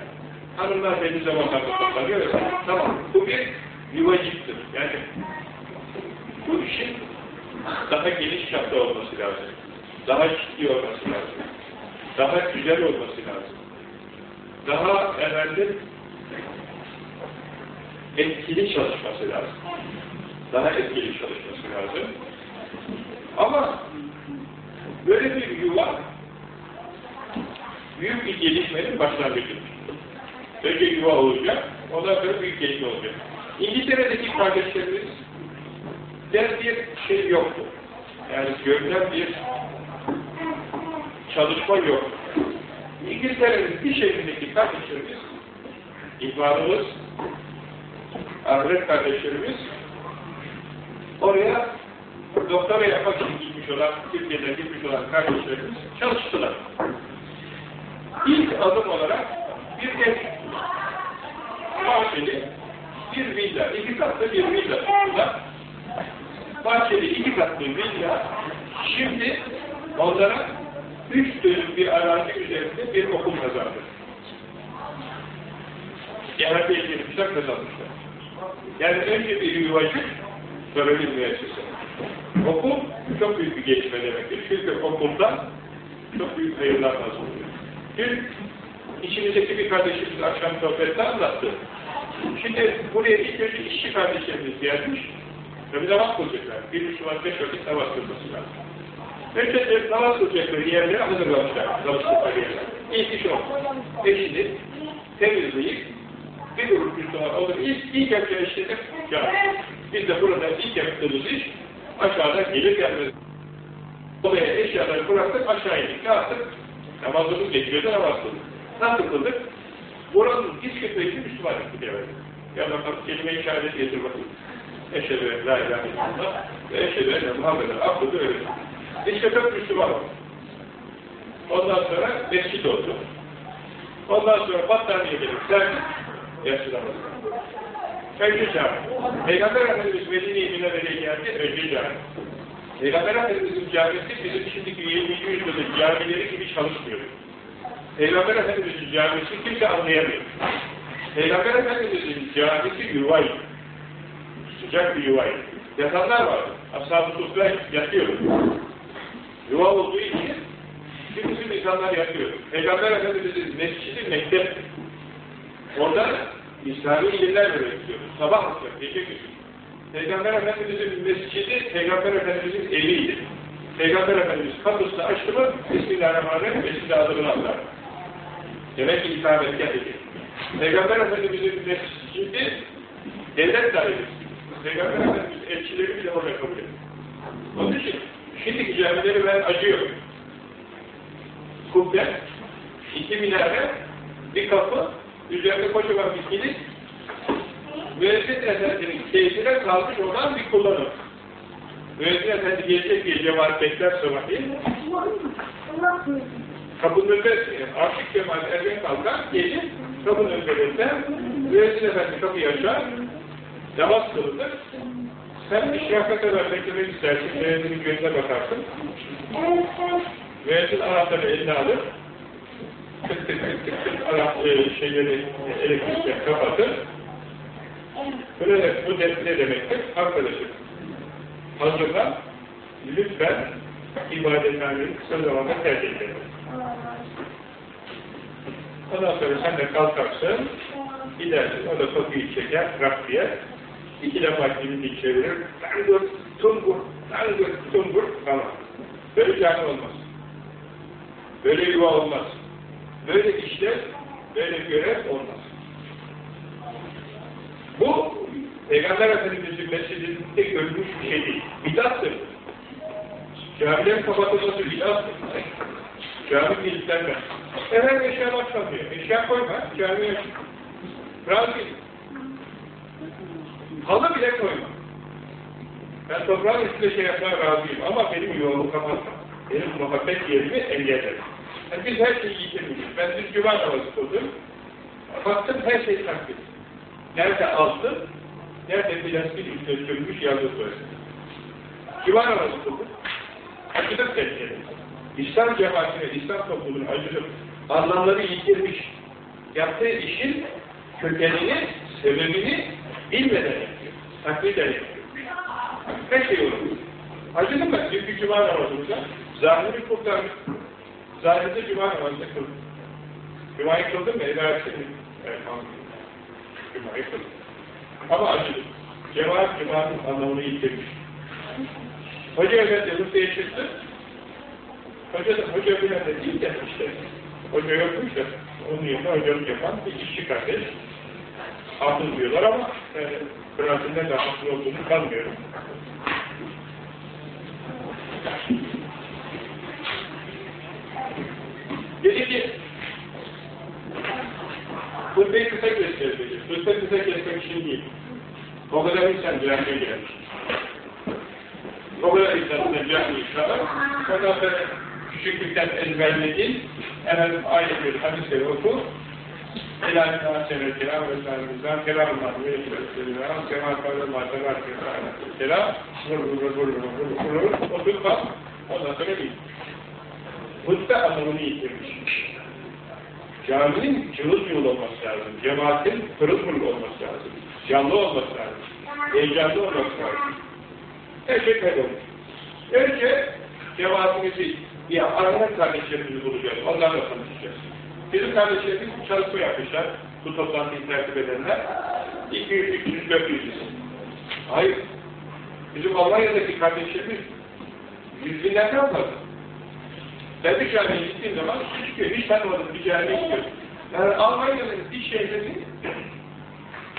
Hanımlar belli zamanlarda toplanıyor. Tamam, bu bir yuvacıktır. Yani bu işin daha geniş çapta olması lazım. Daha ciddi olması lazım. Daha güzel olması lazım. Daha efendim etkili çalışması lazım. Daha etkili çalışması lazım. Ama böyle bir yuva büyük bir gelişmenin başlangıcıdır. Önce yuva olacak, ondan sonra büyük gelişme olacak. İngiltere'deki kardeşlerimiz der bir şey yoktu. Yani görülen bir çalışma yok. İngiltere'nin bir şehrindeki kardeşlerimiz, ihvanımız, ahiret kardeşlerimiz oraya doktora yapmak için gitmiş olan, Türkiye'den gitmiş olan kardeşlerimiz çalıştılar. İlk adım olarak bir ev, bahçeli bir villa, iki katlı bir villa. Bahçeli iki katlı villa, şimdi onlara üç dönüm bir arazi üzerinde bir okul kazandı. CHP'ye girmişler kazanmışlar. Yani önce bir yuvacık, sonra bir müessese. Okul çok büyük bir gelişme demektir. Çünkü okulda çok büyük hayırlar nasıl oluyor. Dün içimizdeki bir kardeşimiz akşam sohbette anlattı. Şimdi buraya ilk önce işçi kardeşlerimiz gelmiş bir namaz kılacaklar. Bir Müslüman beş vakit namaz kılması lazım. Önce namaz kılacakları yerleri hazırlamışlar. Namazlıkları yerler. İlk iş o. Eşini temizleyip bir grup Müslüman olur. İlk, ilk yapacağı cami. Biz de burada ilk yaptığımız iş aşağıdan gelir gelmez. Oraya eşyaları bıraktık aşağı indik. Ne yaptık? Namazımız geçiyordu namaz kıldık. Nasıl kıldık? Buranın hiç köpeği Müslüman etti demedik. Ya bakalım kelime-i şehadet getir bakayım. Eşhedü en la ilahe illallah ve eşhedü enne Muhammeden abdüdü öyle. İşte çok Müslüman oldu. Ondan sonra mescid oldu. Ondan sonra battaniye gelip serdik. Yaşlanmadı. Önce cami. Peygamber Efendimiz Medine-i Münevvere'ye geldi, önce cami. Peygamber Efendimiz'in camisi bizim şimdiki 20. yüzyılda camileri gibi çalışmıyor. Peygamber Efendimiz'in camisi kimse anlayamıyor. Peygamber Efendimiz'in camisi yuvaydı. Sıcak bir yuvaydı. Yatanlar vardı. Ashab-ı Sufra yatıyor. Yuva olduğu için bütün insanlar yatıyor. Peygamber Efendimiz'in mescidi mektepti. Orada İslami ilimler öğretiyor. Sabah akşam, gece gündüz. Peygamber Efendimiz'in mescidi, Peygamber Efendimiz'in eviydi. Peygamber Efendimiz kapısını açtı mı, Bismillahirrahmanirrahim, mescid adını aldılar. Demek ki ikametgah edildi. Peygamber Efendimiz'in mescidi, devlet dairesi. Peygamber Efendimiz elçileri bile orada kabul ediyor. Onun için, şimdiki camileri ben acıyorum. Kubbe, iki minare, bir kapı, üzerinde kocaman bir kilit, müezzin efendinin keyfine kalmış olan bir kullanım. Müezzin efendi gelecek diye cemaat bekler sabahleyin. Kapının önünde artık cemaat erken kalkar, gelir, kapının önünde müezzin efendi kapıyı açar, namaz kılınır, sen işrafa kadar beklemek istersin, müezzinin gözüne bakarsın. Müezzin anahtarı eline alır, şeyleri elektrikle kapatır. Böyle bu de, ne demektir? Arkadaşım, hazırlan, lütfen ibadethaneyi kısa zamanda tercih edelim. Ondan sonra sen de kalkarsın, gidersin, o da kapıyı çeker, Rabbiye, iki defa dilini çevirir, tangur, tungur, tangur, tungur, tamam. Böyle cami olmaz. Böyle yuva olmaz. Böyle işler, böyle görev olmaz. Bu, Peygamber Efendimiz'in mescidinde görülmüş bir şey değil. Bidattır. Camilerin kapatılması bidattır. Cami kilitlenmez. Efendim eşya başlamıyor. Eşya koyma, camiye razı Halı bile koyma. Ben toprağın üstünde şey yapmaya razıyım ama benim yolumu kapatma. Benim muhabbet yerimi engeller. Yani biz her şeyi yitirmişiz. Ben dün cuma namazı kıldım. Baktım her şey takdir. Nerede altın, nerede plastik üstüne sürmüş yazı söylesin. Cuma namazı kıldım. Acıdık tehlikeli. İslam cemaatine, İslam toplumuna acıdık. Anlamları yitirmiş. Yaptığı işin kökenini, sebebini bilmeden yapıyor. Takdirden yapıyor. Her şey olur. Acıdı mı? Bir cuma namazımıza. Zahiri kurtardık. Zahirde cuma namazını kıldık. Cuma'yı kıldın mı? Senin. Elhamdülillah. Cuma'yı kıldık. Ama acıdı. Cemaat cuma'nın anlamını yitirmiş. Hoca Efendi Rusya'ya çıktı. Hoca da hoca bilen de değil de işte. Hoca yokmuş da onun yerine hocalık yapan bir işçi kardeş. Haklı diyorlar ama e, Brazil'de de haklı olduğunu sanmıyorum. Dedi ki Hutbeyi kısa keseceğiz dedi. Hutbe kısa kesmek için değil. O kadar insan camiye gelmiş. O kadar insan camiye inşallah. Ondan sonra küçüklükten ezberledin. Hemen ayet bir hadisleri oku. Elâ ilâ senet kelâm ve sâlimizden kelâmullah ve yetiştirîlâh kemâ kâlâllâh tebârke ve kelâm vur vur vur vur vur vur vur otur bak. Ondan sonra değil. Hutbe anlamını yitirmiş. Caminin cıvıl cıvıl olması lazım. Cemaatin pırıl pırıl olması lazım. Canlı olması lazım. Heyecanlı olması lazım. Her şey. Önce cemaatimizi, ya aranan kardeşlerimizi bulacağız. Onlarla tanışacağız. Bizim kardeşlerimiz çalışma yapmışlar. Bu toplantıyı tertip edenler. 200, 300, 400 Hayır. Bizim Almanya'daki kardeşlerimiz yüz binlerden fazla. Bir camiye gittiğim zaman çıkıyor, hiç tanımadığım bir camiye gidiyorum. Yani Almanya'nın bir şehrinin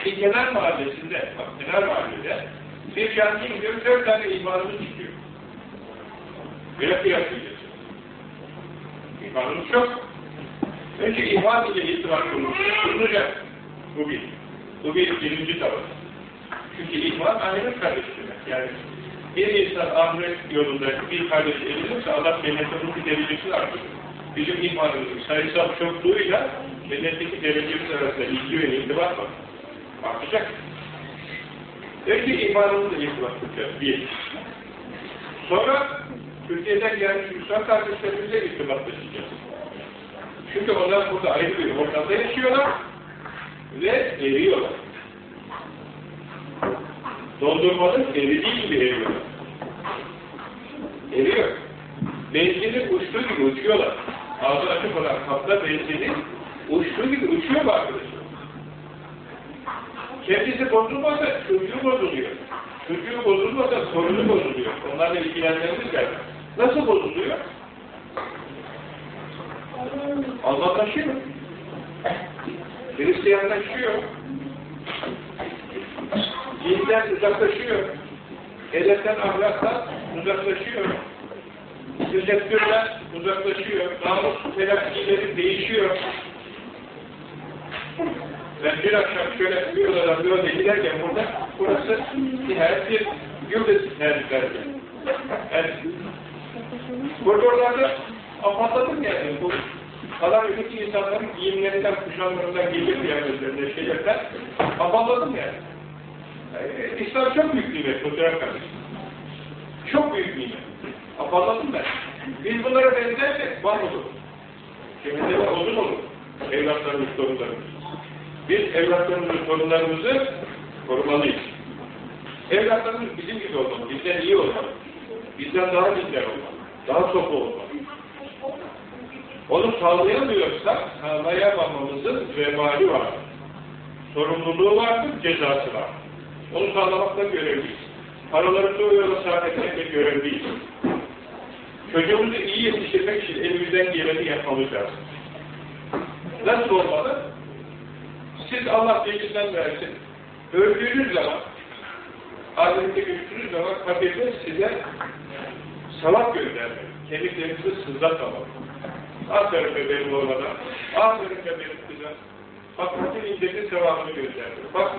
bir kenar mahallesinde, bak kenar mahallede bir camiye gidiyorum, dört tane imanımız çıkıyor. Böyle kıyaslayacağız. İmanımız çok. Önce iman ile itibar kurulacak. Bu bir. Bu bir birinci tavır. Çünkü iman ayrı kardeştir. Yani bir insan ahiret yolunda bir kardeş edilirse Allah cennete bir derecesi artır. Bizim imanımızın sayısal çokluğuyla cennetteki derecemiz arasında ilgi ve irtibat var. Artacak. Önce imanımızla irtibat kuracağız. Bir. Sonra Türkiye'den gelmiş Müslüman kardeşlerimizle irtibatlaşacağız. Çünkü onlar burada ayrı bir ortamda yaşıyorlar ve eriyorlar. Dondurmanın eridiği gibi eriyorlar. Eriyor. Benzinin uçtuğu gibi uçuyorlar. Ağzı açık olan kapta benzinin uçtuğu gibi uçuyor mu arkadaşlar? Kendisi bozulmasa çocuğu bozuluyor. Çocuğu bozulmasa sorunu bozuluyor. Onlarla ilgilenmemiz lazım. Nasıl bozuluyor? Allah'laşıyor. Hristiyanlaşıyor. Dinden uzaklaşıyor. Edepten ahlaktan uzaklaşıyor. Tesettürden uzaklaşıyor. Namus telakkileri değişiyor. Ben bir akşam şöyle bir odadan bir odaya giderken burada, burası nihayet bir yıldız neredeyse. Yani, koridorlarda afatladım yani. Bu adam öteki insanların giyimlerinden, kuşanlarından gelir kıyafetlerinde şeylerden afalladım yani. Yani. İslam çok büyük nimet, fotoğraf kardeşim. Çok büyük nimet. Afalladım ben. Biz bunlara benzersek var olur. Cemilde de odun olur. Evlatlarımız, torunlarımız. Biz evlatlarımızı, torunlarımızı korumalıyız. Evlatlarımız bizim gibi olmalı, bizden iyi olmalı. Bizden daha bizler olmalı. Daha sofu olmalı. Onu sağlayamıyorsak, sağlayamamamızın vebali var. Sorumluluğu vardır, cezası var. Onu sağlamakta görevliyiz. Paralarımızı o yola sarf etmekle görevliyiz. Çocuğumuzu iyi yetiştirmek için elimizden geleni yapmamız lazım. Nasıl olmalı? Siz Allah bilginden versin. Öldüğünüz zaman, ahirette görüştüğünüz zaman kabirde size salak göndermek, kemiklerinizi sızlatmamak. Aferin be benim oğlana, aferin be benim kıza. Bak bütün incenin sevabını gönderdi. Bak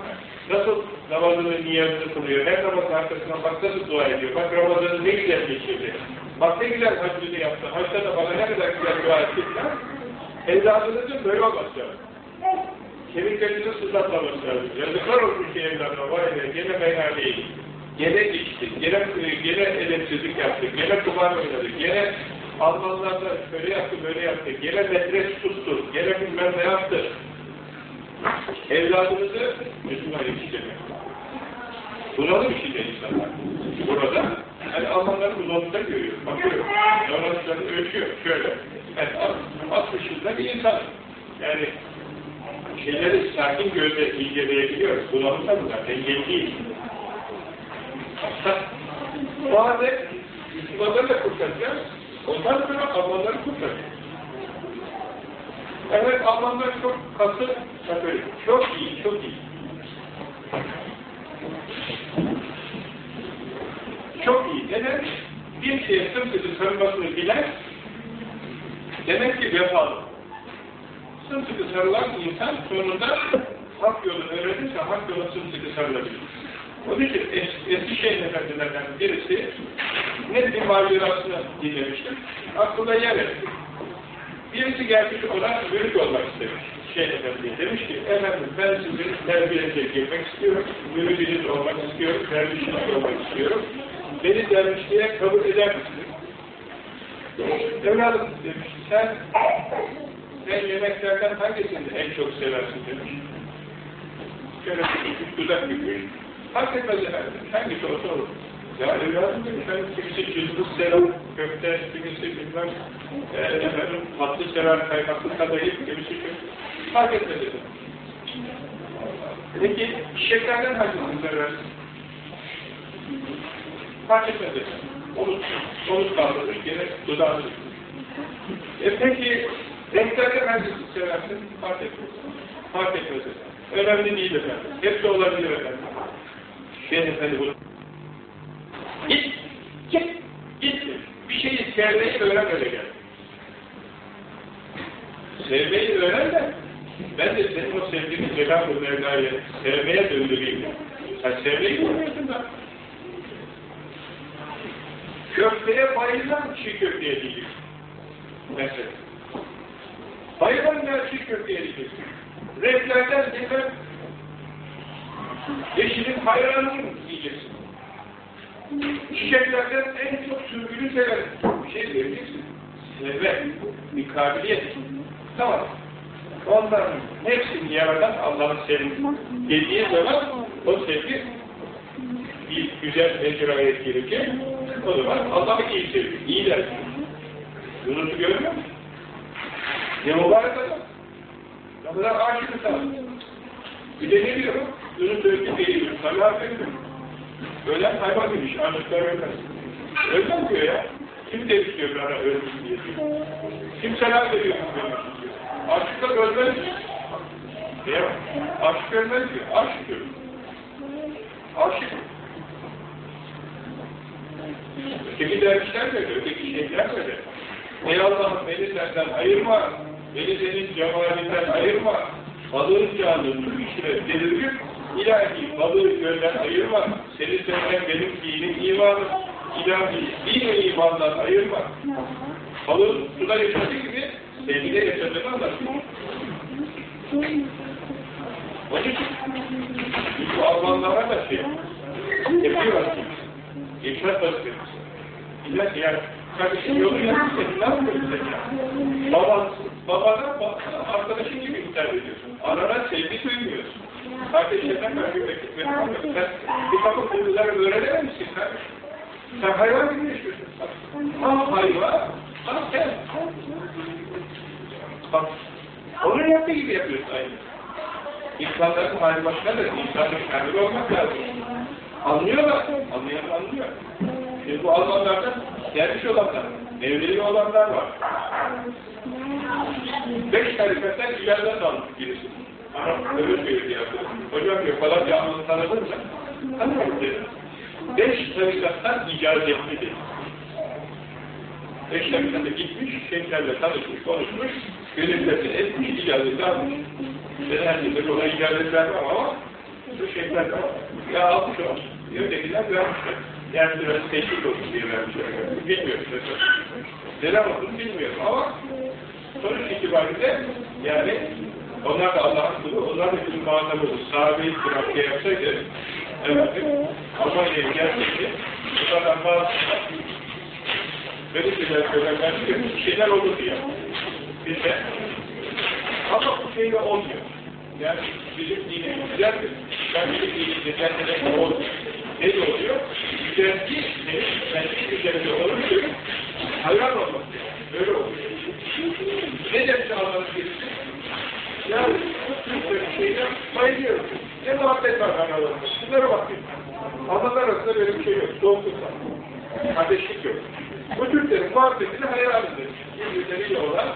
nasıl namazını, niyazını kılıyor. Her namazın arkasına bak nasıl dua ediyor. Bak Ramazan'ı ne güzel geçirdi. Bak ne güzel hacını yaptı. Hacda da bana ne kadar güzel dua etti. Evladınızın böyle olması lazım. Kemiklerinizi sızlatmaması lazım. Yazıklar olsun ki evladına, vay be, gene meyhaneyi, gene içti, gene, gene edepsizlik yaptı, gene kumar oynadı, gene Almanlarla şöyle yaptı, böyle yaptı, gene metres tuttu, gene bilmem ne yaptı. Evladınızı Müslüman yetiştirmek. Bunalım içinde insanlar. burada. Hani Almanları uzantıda görüyor, bakıyor. Davranışlarını ölçüyor, şöyle. Yani 60 yılda bir insan. Yani şeyleri sakin gözle inceleyebiliyoruz. Bulanıkta bunlar, dengeli değil. O halde Müslümanları da kurtaracağız. Ondan sonra Almanları kurtaracağız. Evet, Almanlar çok katı. Çok iyi, çok iyi. Çok iyi. Neden? Bir şeye sımsıkı sarılmasını bilen, demek ki vefalı. Sımsıkı sarılan insan sonunda hak yolunu öğrenirse hak yoluna sımsıkı sarılabilir. Onun için es Eskişehir efendilerden birisi net bir macerasını dinlemiştim. Aklına yer etti. Birisi gelmiş ona mürit olmak istemiş. Şey efendi demiş ki, efendim ben sizin terbiyenize girmek istiyorum, müridiniz olmak istiyorum, dervişiniz olmak istiyorum. Beni dervişliğe kabul eder misiniz? Evladım demiş, sen, sen yemeklerden hangisini en çok seversin demiş. Şöyle bir dudak bükmüş. Fark etmez efendim, hangisi olsa olur. Ya evladım ben kimisi cılbız sever, köfte, kimisi bilmem, e, efendim, tatlı sever, kaymaklı kadayıf, kimisi şu. Fark etmez efendim. Peki, çiçeklerden hangisini seversin? Fark etmez efendim. Omuz, omuz kaldırır, gene dudağını E peki, renklerden hangisini seversin? Fark etmez. Fark etmez efendim. Önemli değil efendim. Hepsi olabilir efendim. Şeyh efendi bunu Git, git, git. Bir şeyi sevmeyi öğren öyle gel. Sevmeyi öğren de ben de senin o sevdiğini Cenab-ı Mevla'yı sevmeye döndüreyim. Sen sevmeyi bilmiyorsun da. Köfteye bayılan çiğ köfteye değil. Mesela. Bayılan ya çiğ köfteye değil. Renklerden yemem. Yeşilin hayranıyım diyeceksin. Çiçeklerden en çok sürgülü severim. Bir şey vereceksin. Sevme, bir kabiliyet. Tamam. Onların hepsini yaratan Allah'ın senin dediği zaman o sevgi bir güzel mecraya girecek. O zaman Allah'ı iyi seviyor. İyi der. Yunus'u görmüyor musun? Ne mübarek adam. Ne kadar aşık insan. Bir de ne diyor? Yunus öldü değil. Tabi affetmiyor. Ölen hayvan demiş, aşıklar ölmez. Ölmez diyor ya. Kim demiş diyor bana ölmüş diye diyor. Kim selam veriyor diyor. Aşıklar ölmez diyor. Ya, aşık ölmez diyor. Aşık diyor. Aşık. Öteki dervişler de öyle, öteki şeyler de öyle. Ey Allah'ım beni senden ayırma, beni senin cemalinden ayırma, balığın canını işine delirip, ilahi balığı gölden ayırma, seni sevmen benim dinim imanım, ilahi din imandan ayırma. Balığı suda yaşadığı gibi sevgide yaşadığını anlatıyor. Onun için bu Almanlara da şey yapıyor. Geçmez vazifemiz. İlla yani kardeşim yolu yapmışsın, ne yapıyorsun sen ya? Baban, babana arkadaşın gibi hitap ediyorsun. Anana sevgi duymuyorsun. Kardeşlerden karşı vakit vermiyorsun. Sen bir takım duyguları öğrenememişsin kardeşim. Sen hayvan gibi yaşıyorsun. Ha hayvan, ha sen. Bak, onun yaptığı gibi yapıyorsun aynı. İnsanların hali başkadır. İnsanın kamil olmak lazım. Anlıyorlar. Anlayan anlıyor. Şimdi bu Almanlardan gelmiş olanlar, evliliği olanlar var. Beş tarifetten ileriden almış birisi. Ama öbür bir yaptı. Hocam diyor falan canlını tanıdın mı? Dedi. Beş tarikattan icazetli dedi. Beş tarikatta gitmiş, şeyhlerle tanışmış, konuşmuş, gönüllerini etmiş, icazeti almış. Ben her türlü ona icazet vermem ama bu şeyhler de ya almış o. Ötekiler vermişler. Yani biraz teşvik olsun diye vermişler. Bilmiyorum. Neden olduğunu bilmiyorum ama sonuç itibariyle yani onlar da Allah'ın kulu, onlar da bizim muhatabımız. Sahabe-i kiram yapsaydı efendim, Almanya'ya gelseydi bu kadar bazı böyle şeyler söylerler bir şeyler olurdu ya. Bir de ama bu şeyle olmuyor. Yani bizim dinimiz güzeldir. Ben bir iyi kendine ol. Ne oluyor? Güzelliği senin kendi güzelliği olursa hayran olmak. Öyle oluyor. Ne Allah'ın birisi? Ya bu şeyden bayılıyorum. Ne muhabbet var aralarında. Şunlara bakayım. Adamlar arasında böyle bir şey yok. Soğukluk var. Kardeşlik yok. Bu Türklerin muhabbetini hayranıdır. Birbirleriyle olan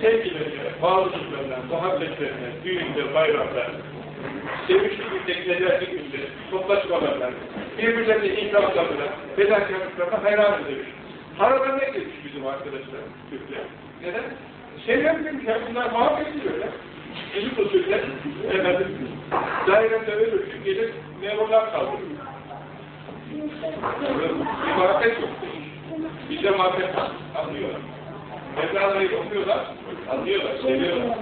sevgilerine, bağlılıklarına, muhabbetlerine, düğünde, bayramda, sevinçli günde, kederli günde, toplaşmalarına, birbirlerine ikramlarına, fedakarlıklarına hayran edilmiş. Haradan ne gelmiş bizim arkadaşlar, Türkler? Neden? Seviyorum demiş ya, bunlar muhabbet ediyorlar. Elit usulle, efendim, dairede ölürsün, gelir, memurlar kaldırır. Bir muhabbet yok. Bizde muhabbet anlıyorlar. Mevlana'yı okuyorlar, anlıyorlar, seviyorlar.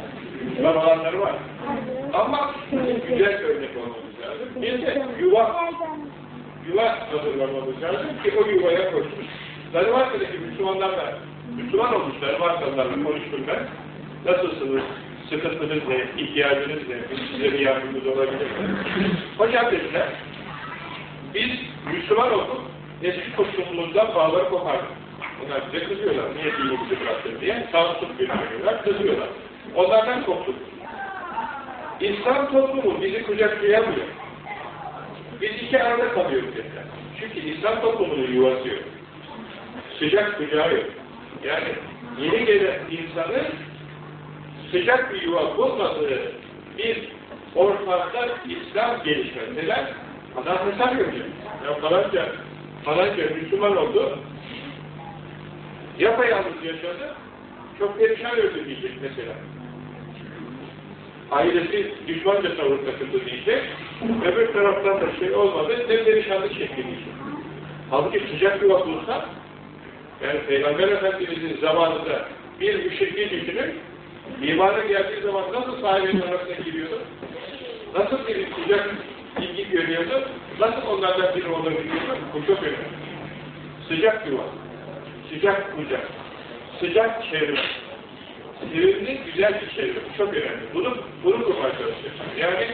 Var olanları var. Ama güzel örnek olmamız lazım. Bir de yuva, yuva hazırlamamız lazım ki o yuvaya koşmuş. Danimarka'daki Müslümanlar da, Müslüman olmuş Danimarkalılarla konuştum ben. Nasılsınız? Sıkıntınız ne? İhtiyacınız ne? Biz size bir yardımcımız olabilir mi? Hocam dediler, biz Müslüman olduk, eski toplumumuzdan bağları kopardık. Onlar bize kızıyorlar, niye dinimizi bıraktın diye, sağlıksız gösteriyorlar, kızıyorlar. Onlardan koptuk. İslam toplumu bizi kucaklayamıyor. Biz iki arada kalıyoruz dediler. Çünkü İslam toplumunun yuvası yok. Sıcak kucağı yok. Yani yeni gelen insanı sıcak bir yuva bulmadığı bir ortamda İslam gelişmez. Neden? Adam hesap yapacak. Ya falanca, falanca Müslüman oldu, yapayalnız yaşadı, çok perişan öldü diyecek mesela. Ailesi düşmanca tavır takıldı diyecek, öbür taraftan da şey olmadı, ne perişanlık çekti diyecek. Halbuki sıcak bir bulsa, yani Peygamber Efendimiz'in zamanında bir müşrikliği düşünün, imana geldiği zaman nasıl sahibenin arasına giriyordu? Nasıl bir sıcak ilgi görüyordu? Nasıl onlardan biri olabiliyordu? Bu çok önemli. Sıcak yuva, sıcak kucak, sıcak çevre, sevimli, güzel bir çevre. Bu çok önemli. Bunu, bunu kurmaya çalışıyorsun. Yani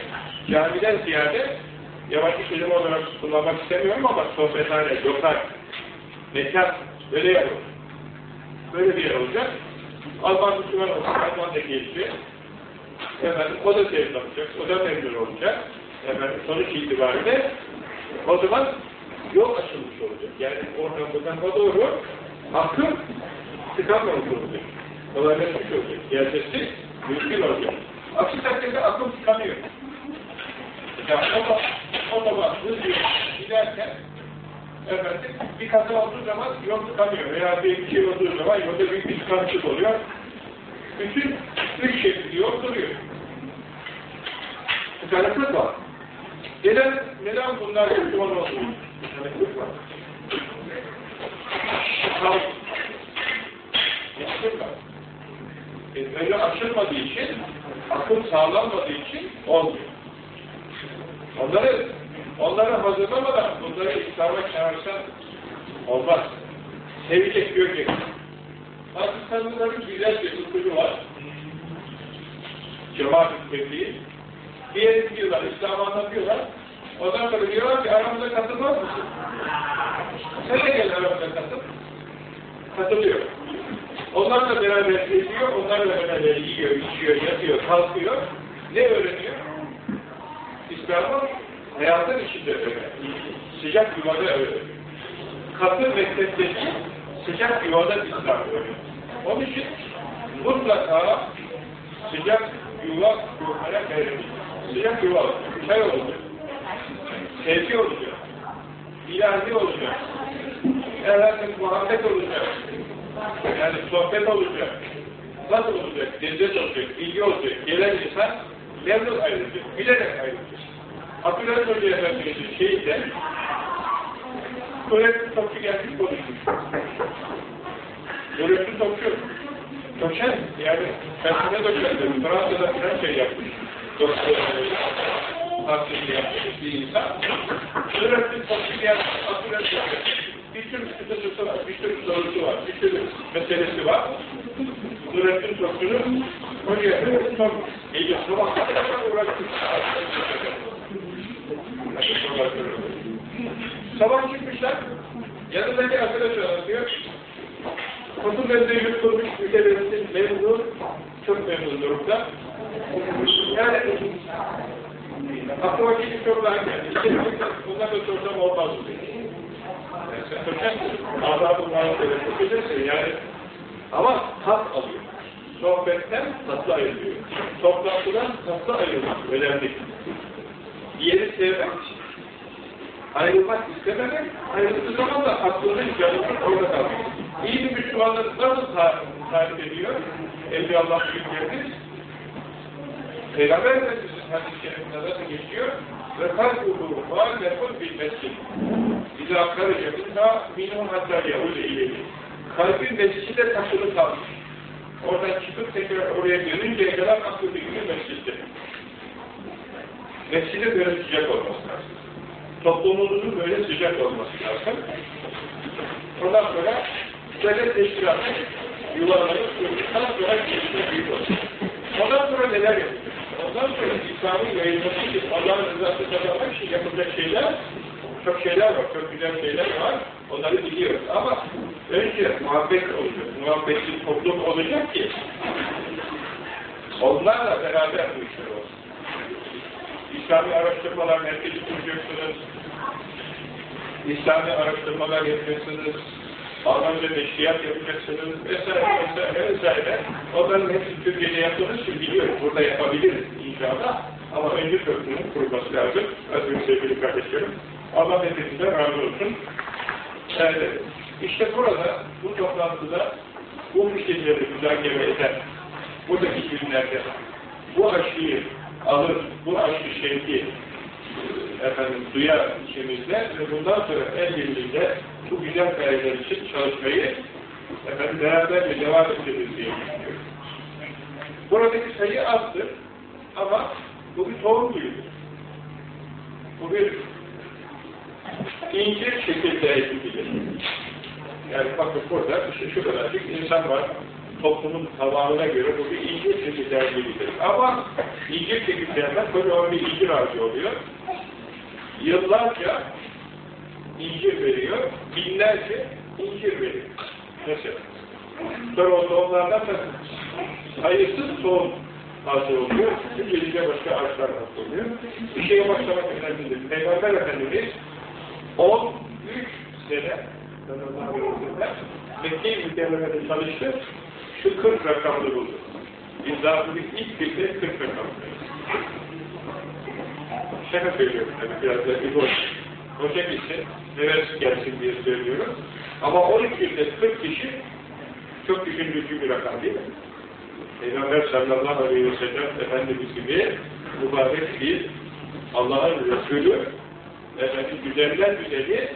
camiden ziyade yabancı kelime olarak kullanmak istemiyorum ama sohbethane, lokal, mekan, böyle yer olur. Böyle bir yer olacak. Alman Müslüman olsun, Alman da geçti. Efendim, o da sevdi olacak, o da memnun olacak. Efendim, sonuç itibariyle o zaman yol açılmış olacak. Yani oradan buradan doğru akım tıkanmamış olacak. Kolaylaşmış olacak. Gerçekçi mümkün olacak. Aksi takdirde akım tıkanıyor. Yani o, o zaman hızlı giderken efendim bir kaza olduğu zaman yol tıkanıyor veya bir şey olduğu zaman yolda büyük bir tıkanıklık oluyor. Bütün üç şekilde yol duruyor. Tıkanıklık var. Neden, neden bunlar Müslüman oldu? Tıkanıklık var. Yaşlık var. E, öyle açılmadığı için, akıl sağlanmadığı için olmuyor. Onları, onları hazırlamadan bunları İslam'a çağırsan olmaz. Sevecek, görecek. Pakistanlıların güzel bir usulü var. Cemaat-ı Tebliğ. Diğer diyorlar, İslam'ı anlatıyorlar. Ondan sonra diyorlar ki aramıza katılmaz mısın? Sen de gel aramıza katıl. Katılıyor. Onlarla beraber geziyor, onlarla beraber yiyor, içiyor, yatıyor, kalkıyor. Ne öğreniyor? İslam'ı hayatın içinde öğreniyor. Sıcak yuvada öğreniyor. Katı mektepteki sıcak yuvada İslam öğreniyor. Onun için mutlaka sıcak yuva kurmaya gayret Sıcak yuva çay olacak, sevgi olacak, ilahi olacak, efendim muhabbet olacak, yani sohbet olacak, nasıl olacak, lezzet olacak, ilgi olacak, gelen insan memnun ayrılacak, bilerek ayrılacak. Abdülhamid Hoca Efendimiz'in şeyinde Nurettin Topçu gelmiş konuşmuş. Nurettin Topçu doçent, yani tersine doçent, Fransa'da falan şey yapmış. Doktor, tahsili yapmış bir insan. Nurettin Topçu gelmiş, Abdülhamid Hoca bir sürü sıkıntısı var, bir sürü sorusu var, bir sürü meselesi var. Nurettin Topçu'nun hocaya çok iyice sabah kadar soruyor. Sabah çıkmışlar, yanındaki arkadaş anlatıyor. Kutu benzeyi yutulmuş ülkelerimizin memnun, çok memnun durumda. Yani aklıma bir sorular geldi. İşte bundan da sorsam olmaz? Azab-ı muhabbet sokacaksın yani. Ama tat alıyor. Sohbetten tatlı ayrılıyor. Toplantıdan tatlı ayrılıyor. Önemli. Diğeri sevmek, ayrılmak istememek, ayrıldığı zaman da aklının canının orada kalmak. İyi bir Müslümanlık nasıl tarif ediyor? Evli Allah büyüklerimiz, Peygamber Efendimiz'in hadis-i şerifinde nasıl geçiyor? Muallefun bil mescid. Bize aktaracak. İnna minhum hatta yahud ileri. Kalbin mescide takılı kalmış. Oradan çıkıp tekrar oraya dönünceye kadar aklı bir günü mescitte. Mescide böyle sıcak olması lazım. Toplumunuzun böyle sıcak olması lazım. Ondan sonra böyle teşkilatı yuvarlanıp durduktan sonra gelişme büyük. Ondan sonra neler yapıyor? Ondan sonra İslam'ın yayılması için Allah'ın rızası kazanmak için yapılacak şeyler çok şeyler var, çok güzel şeyler var. Onları biliyoruz. Ama önce muhabbet olacak. Muhabbetli toplum olacak ki onlarla beraber bu işler olsun. İslami araştırmalar merkezi kuracaksınız. İslami araştırmalar yapacaksınız. Almanca meşriyat yapacaksınız vesaire vesaire vesaire. Onların hepsi Türkiye'de yaptığınız için biliyoruz. Burada yapabiliriz inşallah. Ama önce köprünün kurulması lazım. Aziz sevgili kardeşlerim. Allah hepinizden razı olsun. Yani işte burada, bu toplantıda bu müşterileri müzakere eden, buradaki günlerde bu aşıyı alır, bu aşı şevki efendim, duyar içimizde ve bundan sonra el birliğiyle bu güzel gayeler için çalışmayı efendim, beraber devam ederiz diye düşünüyorum. Buradaki sayı azdır ama bu bir tohum gibidir. Bu bir incir şekilde ekibilir. Yani bakın burada işte şu kadarcık insan var. Toplumun tamamına göre bu bir incir çekirdeği gibidir. Ama incir çekirdeğinden kocaman bir incir ağacı oluyor. Yıllarca incir veriyor, binlerce incir veriyor. Mesela. Sonra tohumlardan da sayısız tohum hazır oluyor. Gelince başka ağaçlar hazır oluyor. Bir şeye başlamak önemlidir. Peygamber Efendimiz 13 sene Mekke ülkelerinde çalıştı. Şu 40 rakamlı buldu. İzzatülük ilk bildi 40 rakam. Şaka söylüyorum tabii biraz da bir boş. Hoca gitsin, heves gelsin diye söylüyorum. Ama 13 günde 40 kişi çok düşündürücü bir rakam değil mi? Peygamber sallallahu aleyhi ve sellem Efendimiz gibi mübarek bir Allah'ın Resulü efendim güzeller güzeli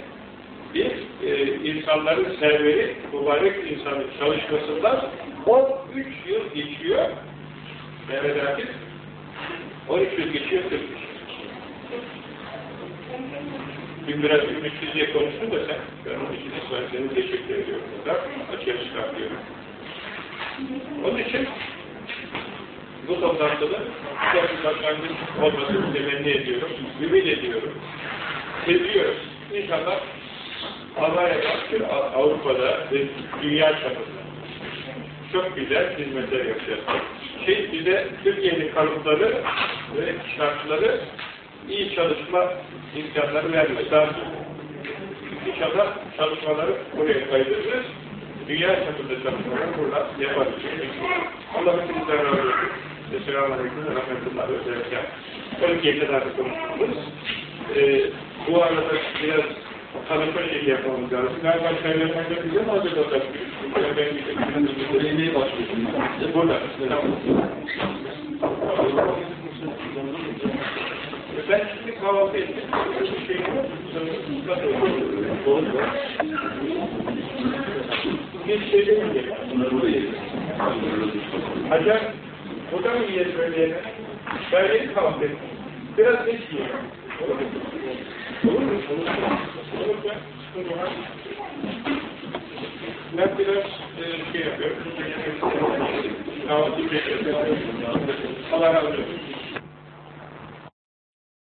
bir e, insanların serveri, mübarek insanın çalışmasından 13 yıl geçiyor Mehmet Akif 13 yıl geçiyor 40 kişi. Dün biraz ümitsizliğe konuştun da sen, ben onun için ben seni teşekkür ediyorum. Da, açığa çıkartıyorum. Onun için bu toplantıda güzel bir olmasını temenni ediyorum, ümit ediyorum, seviyoruz. İnşallah Almanya'da, Avrupa'da ve dünya çapında çok güzel hizmetler yapacağız. Şey bize Türkiye'nin kalıpları ve şartları iyi çalışma imkanları vermez. Daha İnşallah çalışmaları buraya kaydırırız. Dünya çapında çalışmaları burada yaparız. Allah hepinizden razı olsun. Esselamu Aleyküm ve Rahmetullahi ve Berekatuhu. 12'ye kadar. Ee, bu arada biraz tanıtma şeyi yapmamız lazım. Galiba söylemekte bize mi acaba da Ben
Söylemeye başlıyorsun.
Burada. Tamam. Ben şimdi kahvaltı ettim. Bir şey yok. Bir şey demeyeceğim. Hocam, bu da mı yiyelim söyleyelim? Ben yeni kahvaltı ettim. Biraz geç yiyelim. Olur mu? Olur mu? Olur mu? Olur mu? Ben biraz e, şey yapıyorum. Kahvaltı çekiyorum. Allah razı olsun.